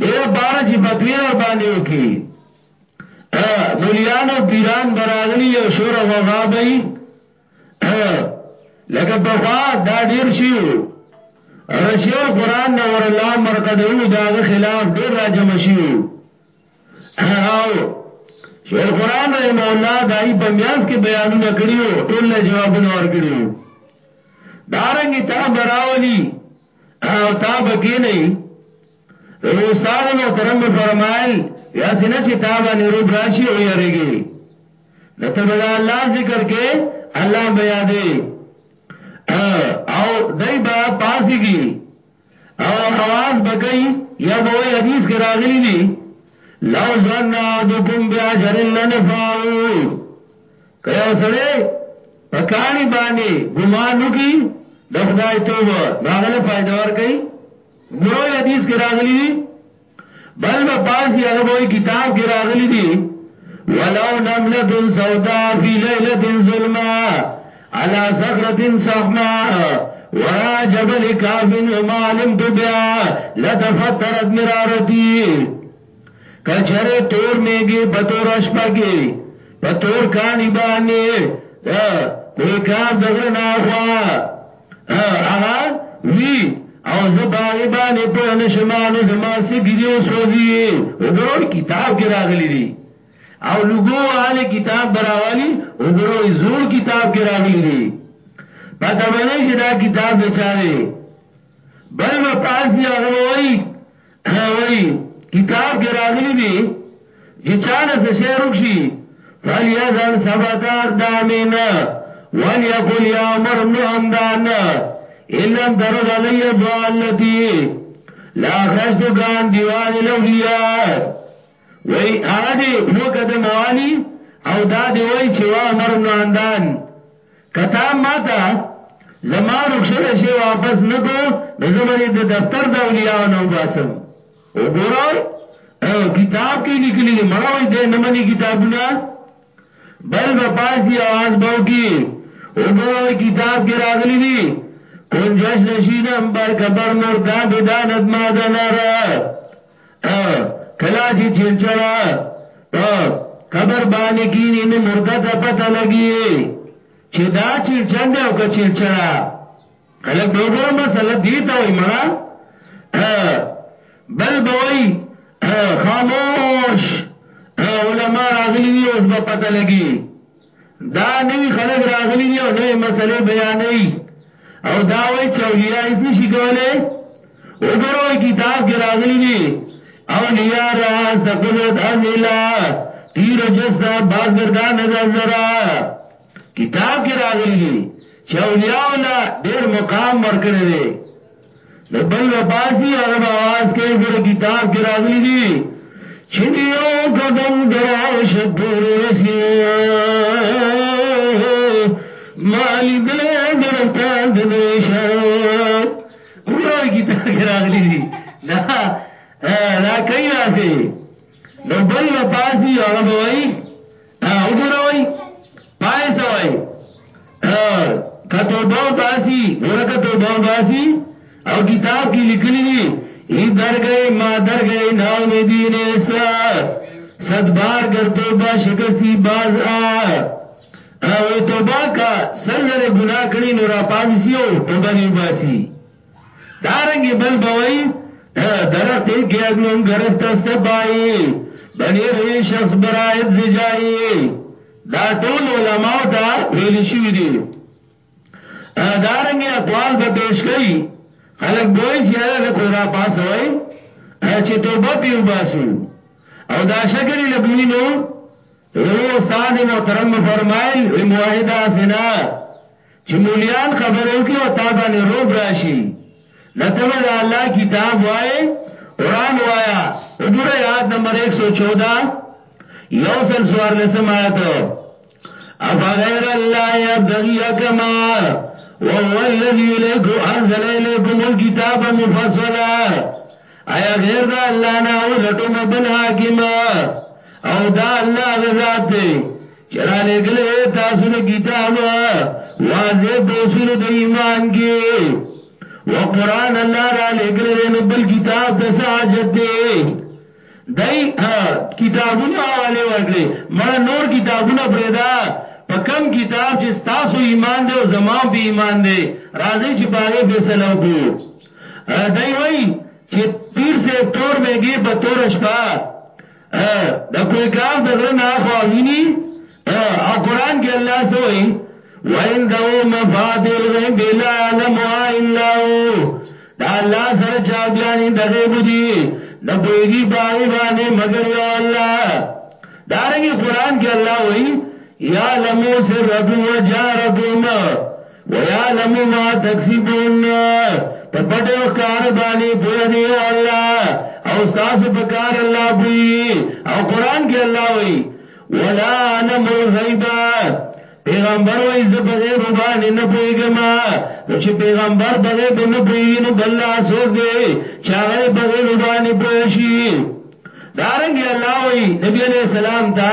دې لپاره چې فتوی در باندې وکړي مليان او پیران براغلی یو شور غوغا بئی لکه بخوا دا ډیر شیو رشی القرآن نور الله مرقدو داغ خلاف ډیر راجم شیو او شیخ القرآن رحم الله دای په میاس کې بیانونه کړیو ټول جوابونه ورکړیو دارنګ تا براولی او تا بکی نه استاد محترم به فرمایل یا سینه چې تا باندې روب راشي او یریږي نو ته به الله ذکر کې الله بیا دی او دای با پاسیږي او आवाज بګي یا به حدیث کې راغلي دي لو ظن عبدكم باجر لنفعوا که یو سړی په کانی باندې ګمان وکي د خدای توبه ناغله فائدہ ور کوي نوې حدیث کې راغلي دي بل په پاسي هغه وې کتاب کې راغلي دي ولو نملۃ سودا فی لیلۃ ظلمہ علی صخرۃ صحما ورا جبل کافن وما علمت بها لتفترت مرارتی کچره تور میګی په تور شپه کې په تور کانی باندې کوی کار دغره نه خوا هغه وی او زباغی باندې په نشمانو زما سګری او سوزی وګورئ کتاب کې راغلی دی او لګو والے کتاب براوالی وګورئ زوړ کتاب کې راغلی دی پته باندې چې دا کتاب دی چاره بل وپاسی هغه وایي هغه وایي، کتاب کې راغلي دي چې چا نه څه شی ورک شي فلیزن سبت اقدامین ولیکل یا عمر ابن حمدان ان لم ترد علی الضالتی لا خرجت کان دیوان الاولیاء وای هغه دی موکه د موالی او دا دی وای چې وا عمر ابن عندان کتا ماتا زما رخصت شي واپس نکو نو زبرې د دفتر د اولیاء نو باسم وګورئ او کتاب کې لیکلي دي مړه وای دې نه مني کتابونه بل بپاسی आवाज باو کی وګورئ کتاب کې راغلي دي کنجش نشینم بر کبر مردان دانت مادنره کلا چې چیرچړه په قبر باندې کینی نو مرده ته پته لګي چې دا چیرچړ دی او که چیرچړه الګ به وګوره مسله دی ته وای مړه بل بوي خاموش علماء راغلي دي اوس به پته لګي دا نوی خلق راغلی دی او نوی مسئلے بیانی او دا وای چې اولیاء اس نشی کولے او گروی کتاب کی راغلی دی اولیاء راز دا قدرت از الہ تیر جس دا باز گردان دا ذرا کتاب کی راغلی دی چې اولیاء اولا دیر مقام ورکڑی دی نو بل وباسي هغه आवाज کوي ګره کتاب کې راغلي دي چې یو قدم دراش پور وسی مالی دلې درته د نشان ګره کتاب کې راغلي دي دا دا کایلا سي نو بل وباسي هغه وایي وګوروي پای سوي کتو باو باسی ګوره کتو باو باسی او کتاب کې لیکلي دي ای در گئے ما در گئے نا امیدی نے ایسا صد بار گر توبہ شکستی باز آ او توبہ کا سر زر گناہ کړي نو را پازسیو توبہ نیو باسی دارنګ بل بوئی درخت ایک ایک لوم گرفت است پائی بنی رئی شخص برائد زجائی دا ټول علماء تا ویلی شوی دی دارنګ اقوال به پیش کړي خلک بوئی چې هغه د کورا پاس وای چې توبه پیو باسو او دا شکر لګوي نو یو استاد محترم فرمایل موحده سنا چی مولیان خبر وکی او تا بانی روب راشی نته به دا الله کتاب وای قرآن وایا اگره آیات نمبر ایک سو چودہ یو سل سوار لسم آیتو افغیر اللہ یبدغی اکما وهو الذی الیکو انزل الیکم الكتاب مفصلا آیا غیر دا الله نه ولټو مبل حاکم او دا الله غزاد دی چرا لګلې تاسو د کتاب واځه په اصول د ایمان کې وقران الله را لګلې نو بل کتاب د ساجت دی دای کتابونو حواله ورګلې مړه نور کتابونه پرېدا په کم کتاب چې تاسو ایمان دی او زمام به ایمان دی راځي چې باغې فیصله وکړو دی وایي چې پیر صاحب تور میګې په تور شپه د کوی کاف د غره نه خو ویني او قران کې الله سوئی وعنده مفاتيح الغيب لا يعلمها الا هو دا الله سره چا بیان د غیب دي نه پويږي باغی باندې مگر یو الله دارنګي قران کې الله وایي یا لمو سرکم و جارکم ويعلم ما تکسبون په پټه او کار باندې پوه دی الله او تاسو په کار الله پوي او قران کې الله وي ولا علم الغيب پیغمبر وای ز بغیر باندې نه پیګم نو چې پیغمبر بغیر به نه پیګی نو بل اسوک دی چې هغه بغیر باندې پوشي دارنګ الله وای نبی علیہ السلام ته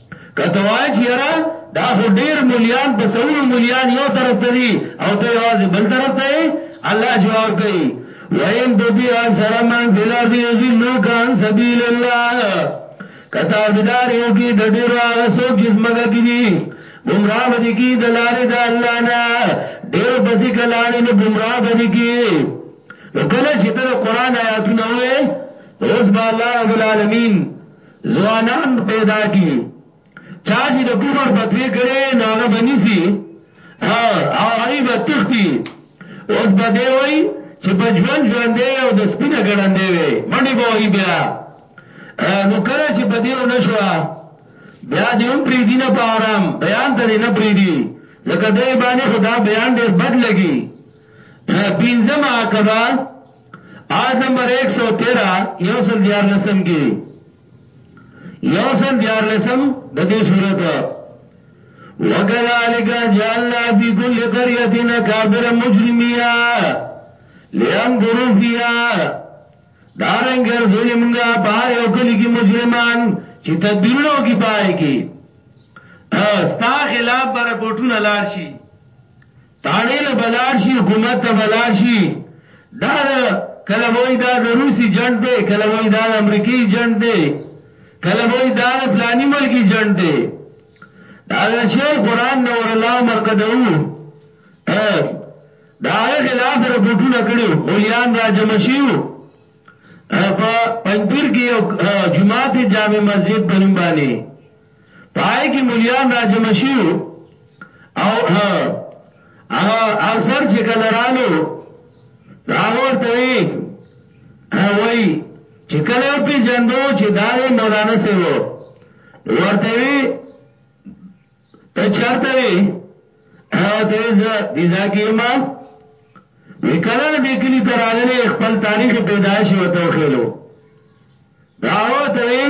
کته وای چې یاره دا خو ډیر مليان په سونو مليان یو طرف ته دي او ته یوازې بل طرف ته یې الله جواب کوي وَإِن تُطِعْ أَكْثَرَ مَنْ فِي الْأَرْضِ يُضِلُّوكَ عَنْ سَبِيلِ اللَّهِ کتا بدار یو کی د ډیرو هغه څوک چې زمګه کی دي گمراه بدی کی د لارې د الله نه ډیرو پسې کلاړې نه گمراه بدی کی نو کله چې د قران آیاتونه وې اوس با الله رب العالمین ځوانان پیدا کی چا چې د کفر فتوی کړي نو هغه بنيسي ها او هغه به تختی اوس به دی وای چې په ژوند ژوند دی او د سپینه ګړندې وي منډي به وای بیا نو کله چې بدیو نشو بیا دې هم پری دینه په آرام بیان ته نه پری دی ځکه دې باندې خدا بیان ډېر بد لګي پینځمه عقبہ آیت نمبر 113 یو سل دیار لسم کی دی یو سل دیار لسم دا دی صورت وَكَذَلِكَ جَعَلْنَا فِي كُلِّ قَرْيَةٍ أَكَابِرَ مُجْرِمِينَ لِيَمْكُرُوا فِيهَا دارن ګرځولې مونږه بار یو کلی کې مجرمان چې تدبیرونو کې پای کې ستا خلاف بر رپورټونه لاړ شي تاڼې له به لاړ شي، حکومت ته به لاړ شي، دا د کله به وایي دا د روس ایجنټ دی، کله به وایي دا د امریکې ایجنټ دی، کله به وایي دا د فلاني ملک ایجنټ دی. د حضرت شیخ قرآن نور الله مرقدوي د هغه خلاف رپورټونه کړي وو، غلیان راجمع شوي وو، په پنجپیر کې یو جومات جامع مسجد په نوم باندې، پای کې مليان را جمع شيو او هغه افسر چې کله رالو هغه ورته وی وای چې کله په جندو چې داري مولانا سیو ورته وی ته چرته وی او ته زه دي ځکه ما وکړه د کلی تراغله خپل تاریخ پیدایش او توخیلو دا ورته وی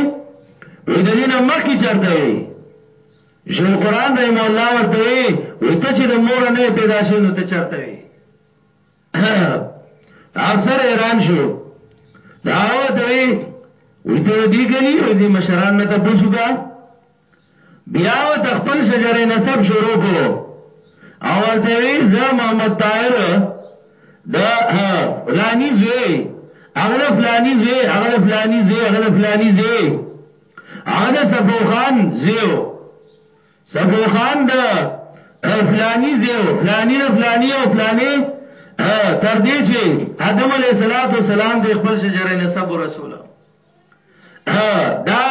وی د دینه مخکې چرته وی شیخ القرآن رحم الله ورته وی وی ته چې د مور نه پیدا شې نو ته چرته وی افسر ایران شو دا ورته وی وی ته دی ګلی وی دی مشران نه ته پوسوګه بیا ورته خپل شجر نسب شروع کو او ورته وی زه محمد طاهر د فلانی زوی اغله فلانی زوی اغله فلانی زوی اغله فلانی زوی هغه د صفو خان زیو صفو خان د فلانی زیو فلانی نه فلانی او فلانی تر دې چې آدم علیه السلام د خپل شجره نسب رسوله دا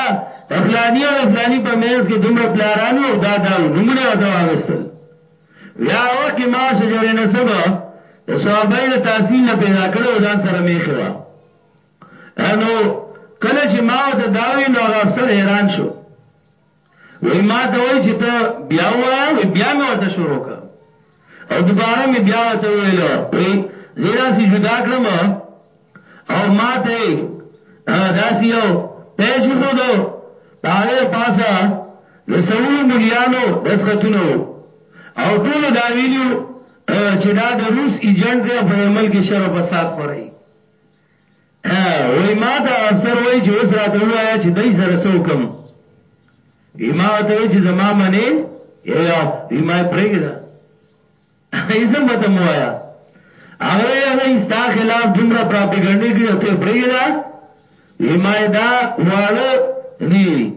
افلانی او افلانی په مینس کې دومره پلارانو او دا دا نمونه وته واغستل یا وخت ما شجره نسب د صحابه د تحصیل نه پیدا کړو ځان سره میخه وا انو کله چې ما ته داوی نو هغه افسر حیران شو وایي ما ته وایي چې ته بیا ووایه، وایي بیا مې ورته شروع کړه او دوباره مې بیا ورته وویل، وایي زه یې داسې جدا کړم او ما ته یې داسې یو پیج وښود، په هغې پاسه د سویو ملیانو دستخطونه وو او ټولو دا ویلي وو چې دا د روس ایجنټ دی او په دې ملک کې شر او فساد خوروي. وایي ما ته افسر وایي چې اوس راته ووایه چې دای سره څه وکم وی ما ته وی چې زما منې یا وی ما پرېګه دا ایسه مته موایا هغه هغه استا خلاف دومره پراپګاندا کړی ته پرېګه دا وی ما دا واړه دی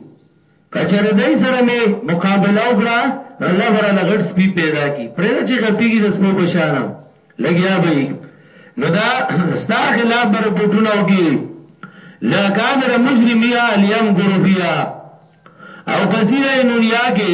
که چېرې دی سره مې مقابله وکړه نو لږ را له غټ سپی پېدا کړي، پرېږده چې غپېږي د سپو په شان لګیا به وي نو دا ستا خلاف به رپوټونه وکړي، لاکابر مجرميها ليمکرفيها او پسيره نونيا کې.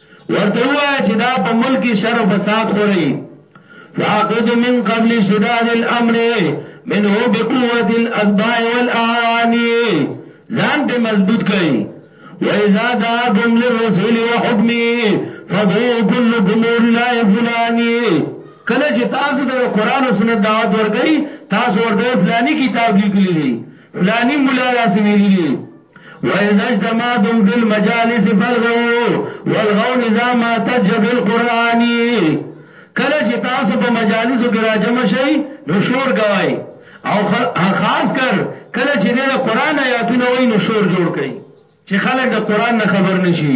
ورته ووایه چې دا په ملک کې شر او فساد خوري فاقد من قبل شداد الامر منه بقوت الاسباع والاعواني ځان ته مضبوط کړئ واذا دعاكم للرسول وحكمه فدعوا كلكم الا فلاني کله چې تاسو د قران او سنت دعوت ورګي تاسو ورته فلاني کتاب لیکلی دی فلاني مولا راس ویلی دی وَإِذَا اجْتَمَعْتُمْ فِي الْمَجَالِسِ فَالْغَوْا وَالْغَوْا إِذَا مَا تَجَّ بِالْقُرْآنِ کله چې تاسو په مجالسو کې راجمع شئ نو شور کوئ او خاص کر کله چې د قرآن آیاتونه وایي نو شور جوړ کړئ چې خلک د قرآن نه خبر نشي.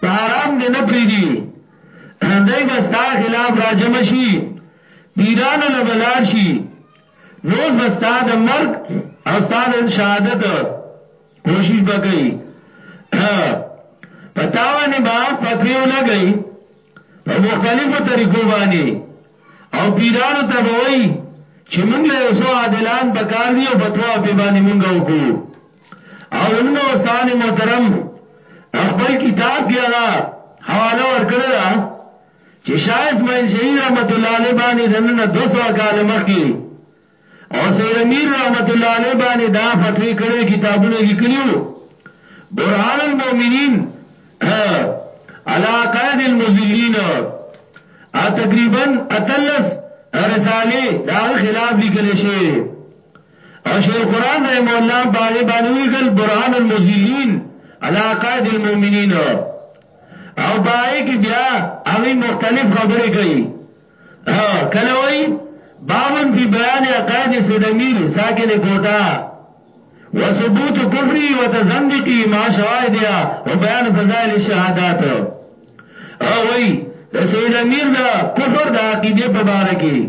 په حرام دې نه پریدي دای به ستا خلاف راجم شي پیرانو لبلار شي نوز به ستا د مرګ او ستا د شهادت کوشش به کوي پتاوانه با فتویو لګي په مختلفو طریقو باندې او پیرانو ته وایي چې موږ له اوسو عادلان پکار دی او فتوا په باندې موږ وکړو اولونه استاد محترم خپل کتاب کې هغه حواله ورکړه دا چې شاه اسماعیل شهید رحمت الله علیه باندې دنه 200 کال مخکې او سید امیر رحمت الله علیه باندې دا فتوی کړې کتابونه لیکلیو برهان المؤمنین علا قائد المذلین ا تقریبا اتلس رساله دا خلاف لیکل شوی او شیخ القرآن رحم الله باغی باندې ولیکل برهان المذلین علی عقائد المؤمنین او باغی کې بیا هغه مختلف خبرې کوي کله وای بابن فی بیان عقائد سید امیر ساکن کوټا وثبوت کفری وتزندقی ما شواهدیا او بیان فضائل الشهادات او وای د سید امیر دا کفر د عقیده په باره کې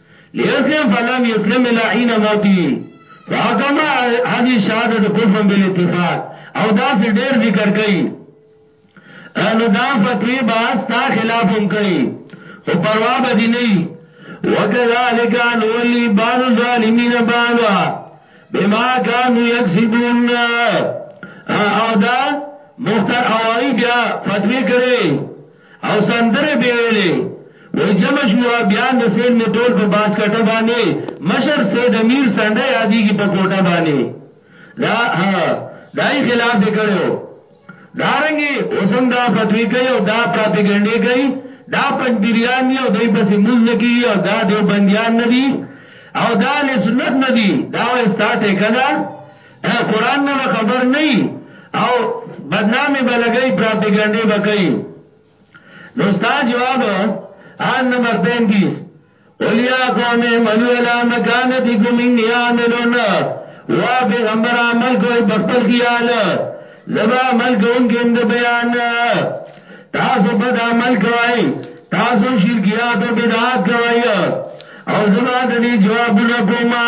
لیسلم فلم یسلم الی حین موته فاکما حدیث شهادت کفر بالاتفاق او داسې ډیر ذکر کوي نو دا فتوی با ستا خلاف هم کوي خو پروا به دي نه وکذالک نولی بان ظالمین بانا بما كانوا يكسبون او دا مختار اوای بیا فتوی کړي او سندره به ویلې وای جمع شو بیان د سین می ټول په باج کټه باندې مشر سید امیر سنده یادېږي په کوټه باندې دا ها دای خلاف دې کړو دارنګي اوسم دا فتوی کوي او دا پراپګنډي کوي دا پنځپیریان دی او دای پسې مزل کوي او دا دیو بندیان ندي او دا لسنت ندي دا وستا ټیکه ده اې قران نه به خبر نه یي او بدنامي به لګي پراپګانډې به کوي نو ستا جواب آن نمبر 35 اولیا قوم منو الا مکانتکم انی عاملون وا پیغمبر عمل کوئی بخپل خیال زبا عمل کون کے امد بیان تاسو بد عمل کوئی تاسو شرکیات و بدعات کوئی او زبا دنی جوابونه کوما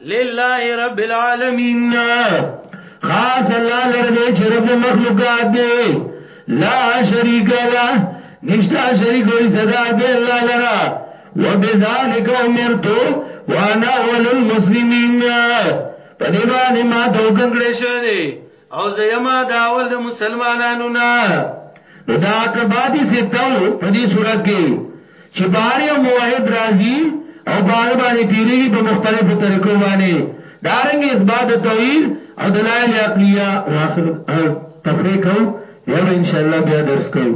لله رب العالمین خاص الله لرده چې رب مخلوقات دی لا شریک له نشتا شریک وي صدا دی الله لرا وبذالک امرتو وانا اول المسلمین په دې باندې ما توګه کړې شوې او زیما دا اول د مسلمانانو نه نو دا کباتی ستاو په دې صورت کې چې بهر یو موحد راځي او باغ باندې تیریږي په مختلفو طریقو باندې دارنګ اثبات توحید او دلایل عقلیه واخر تفریق او یا ان شاء الله بیا درس کوي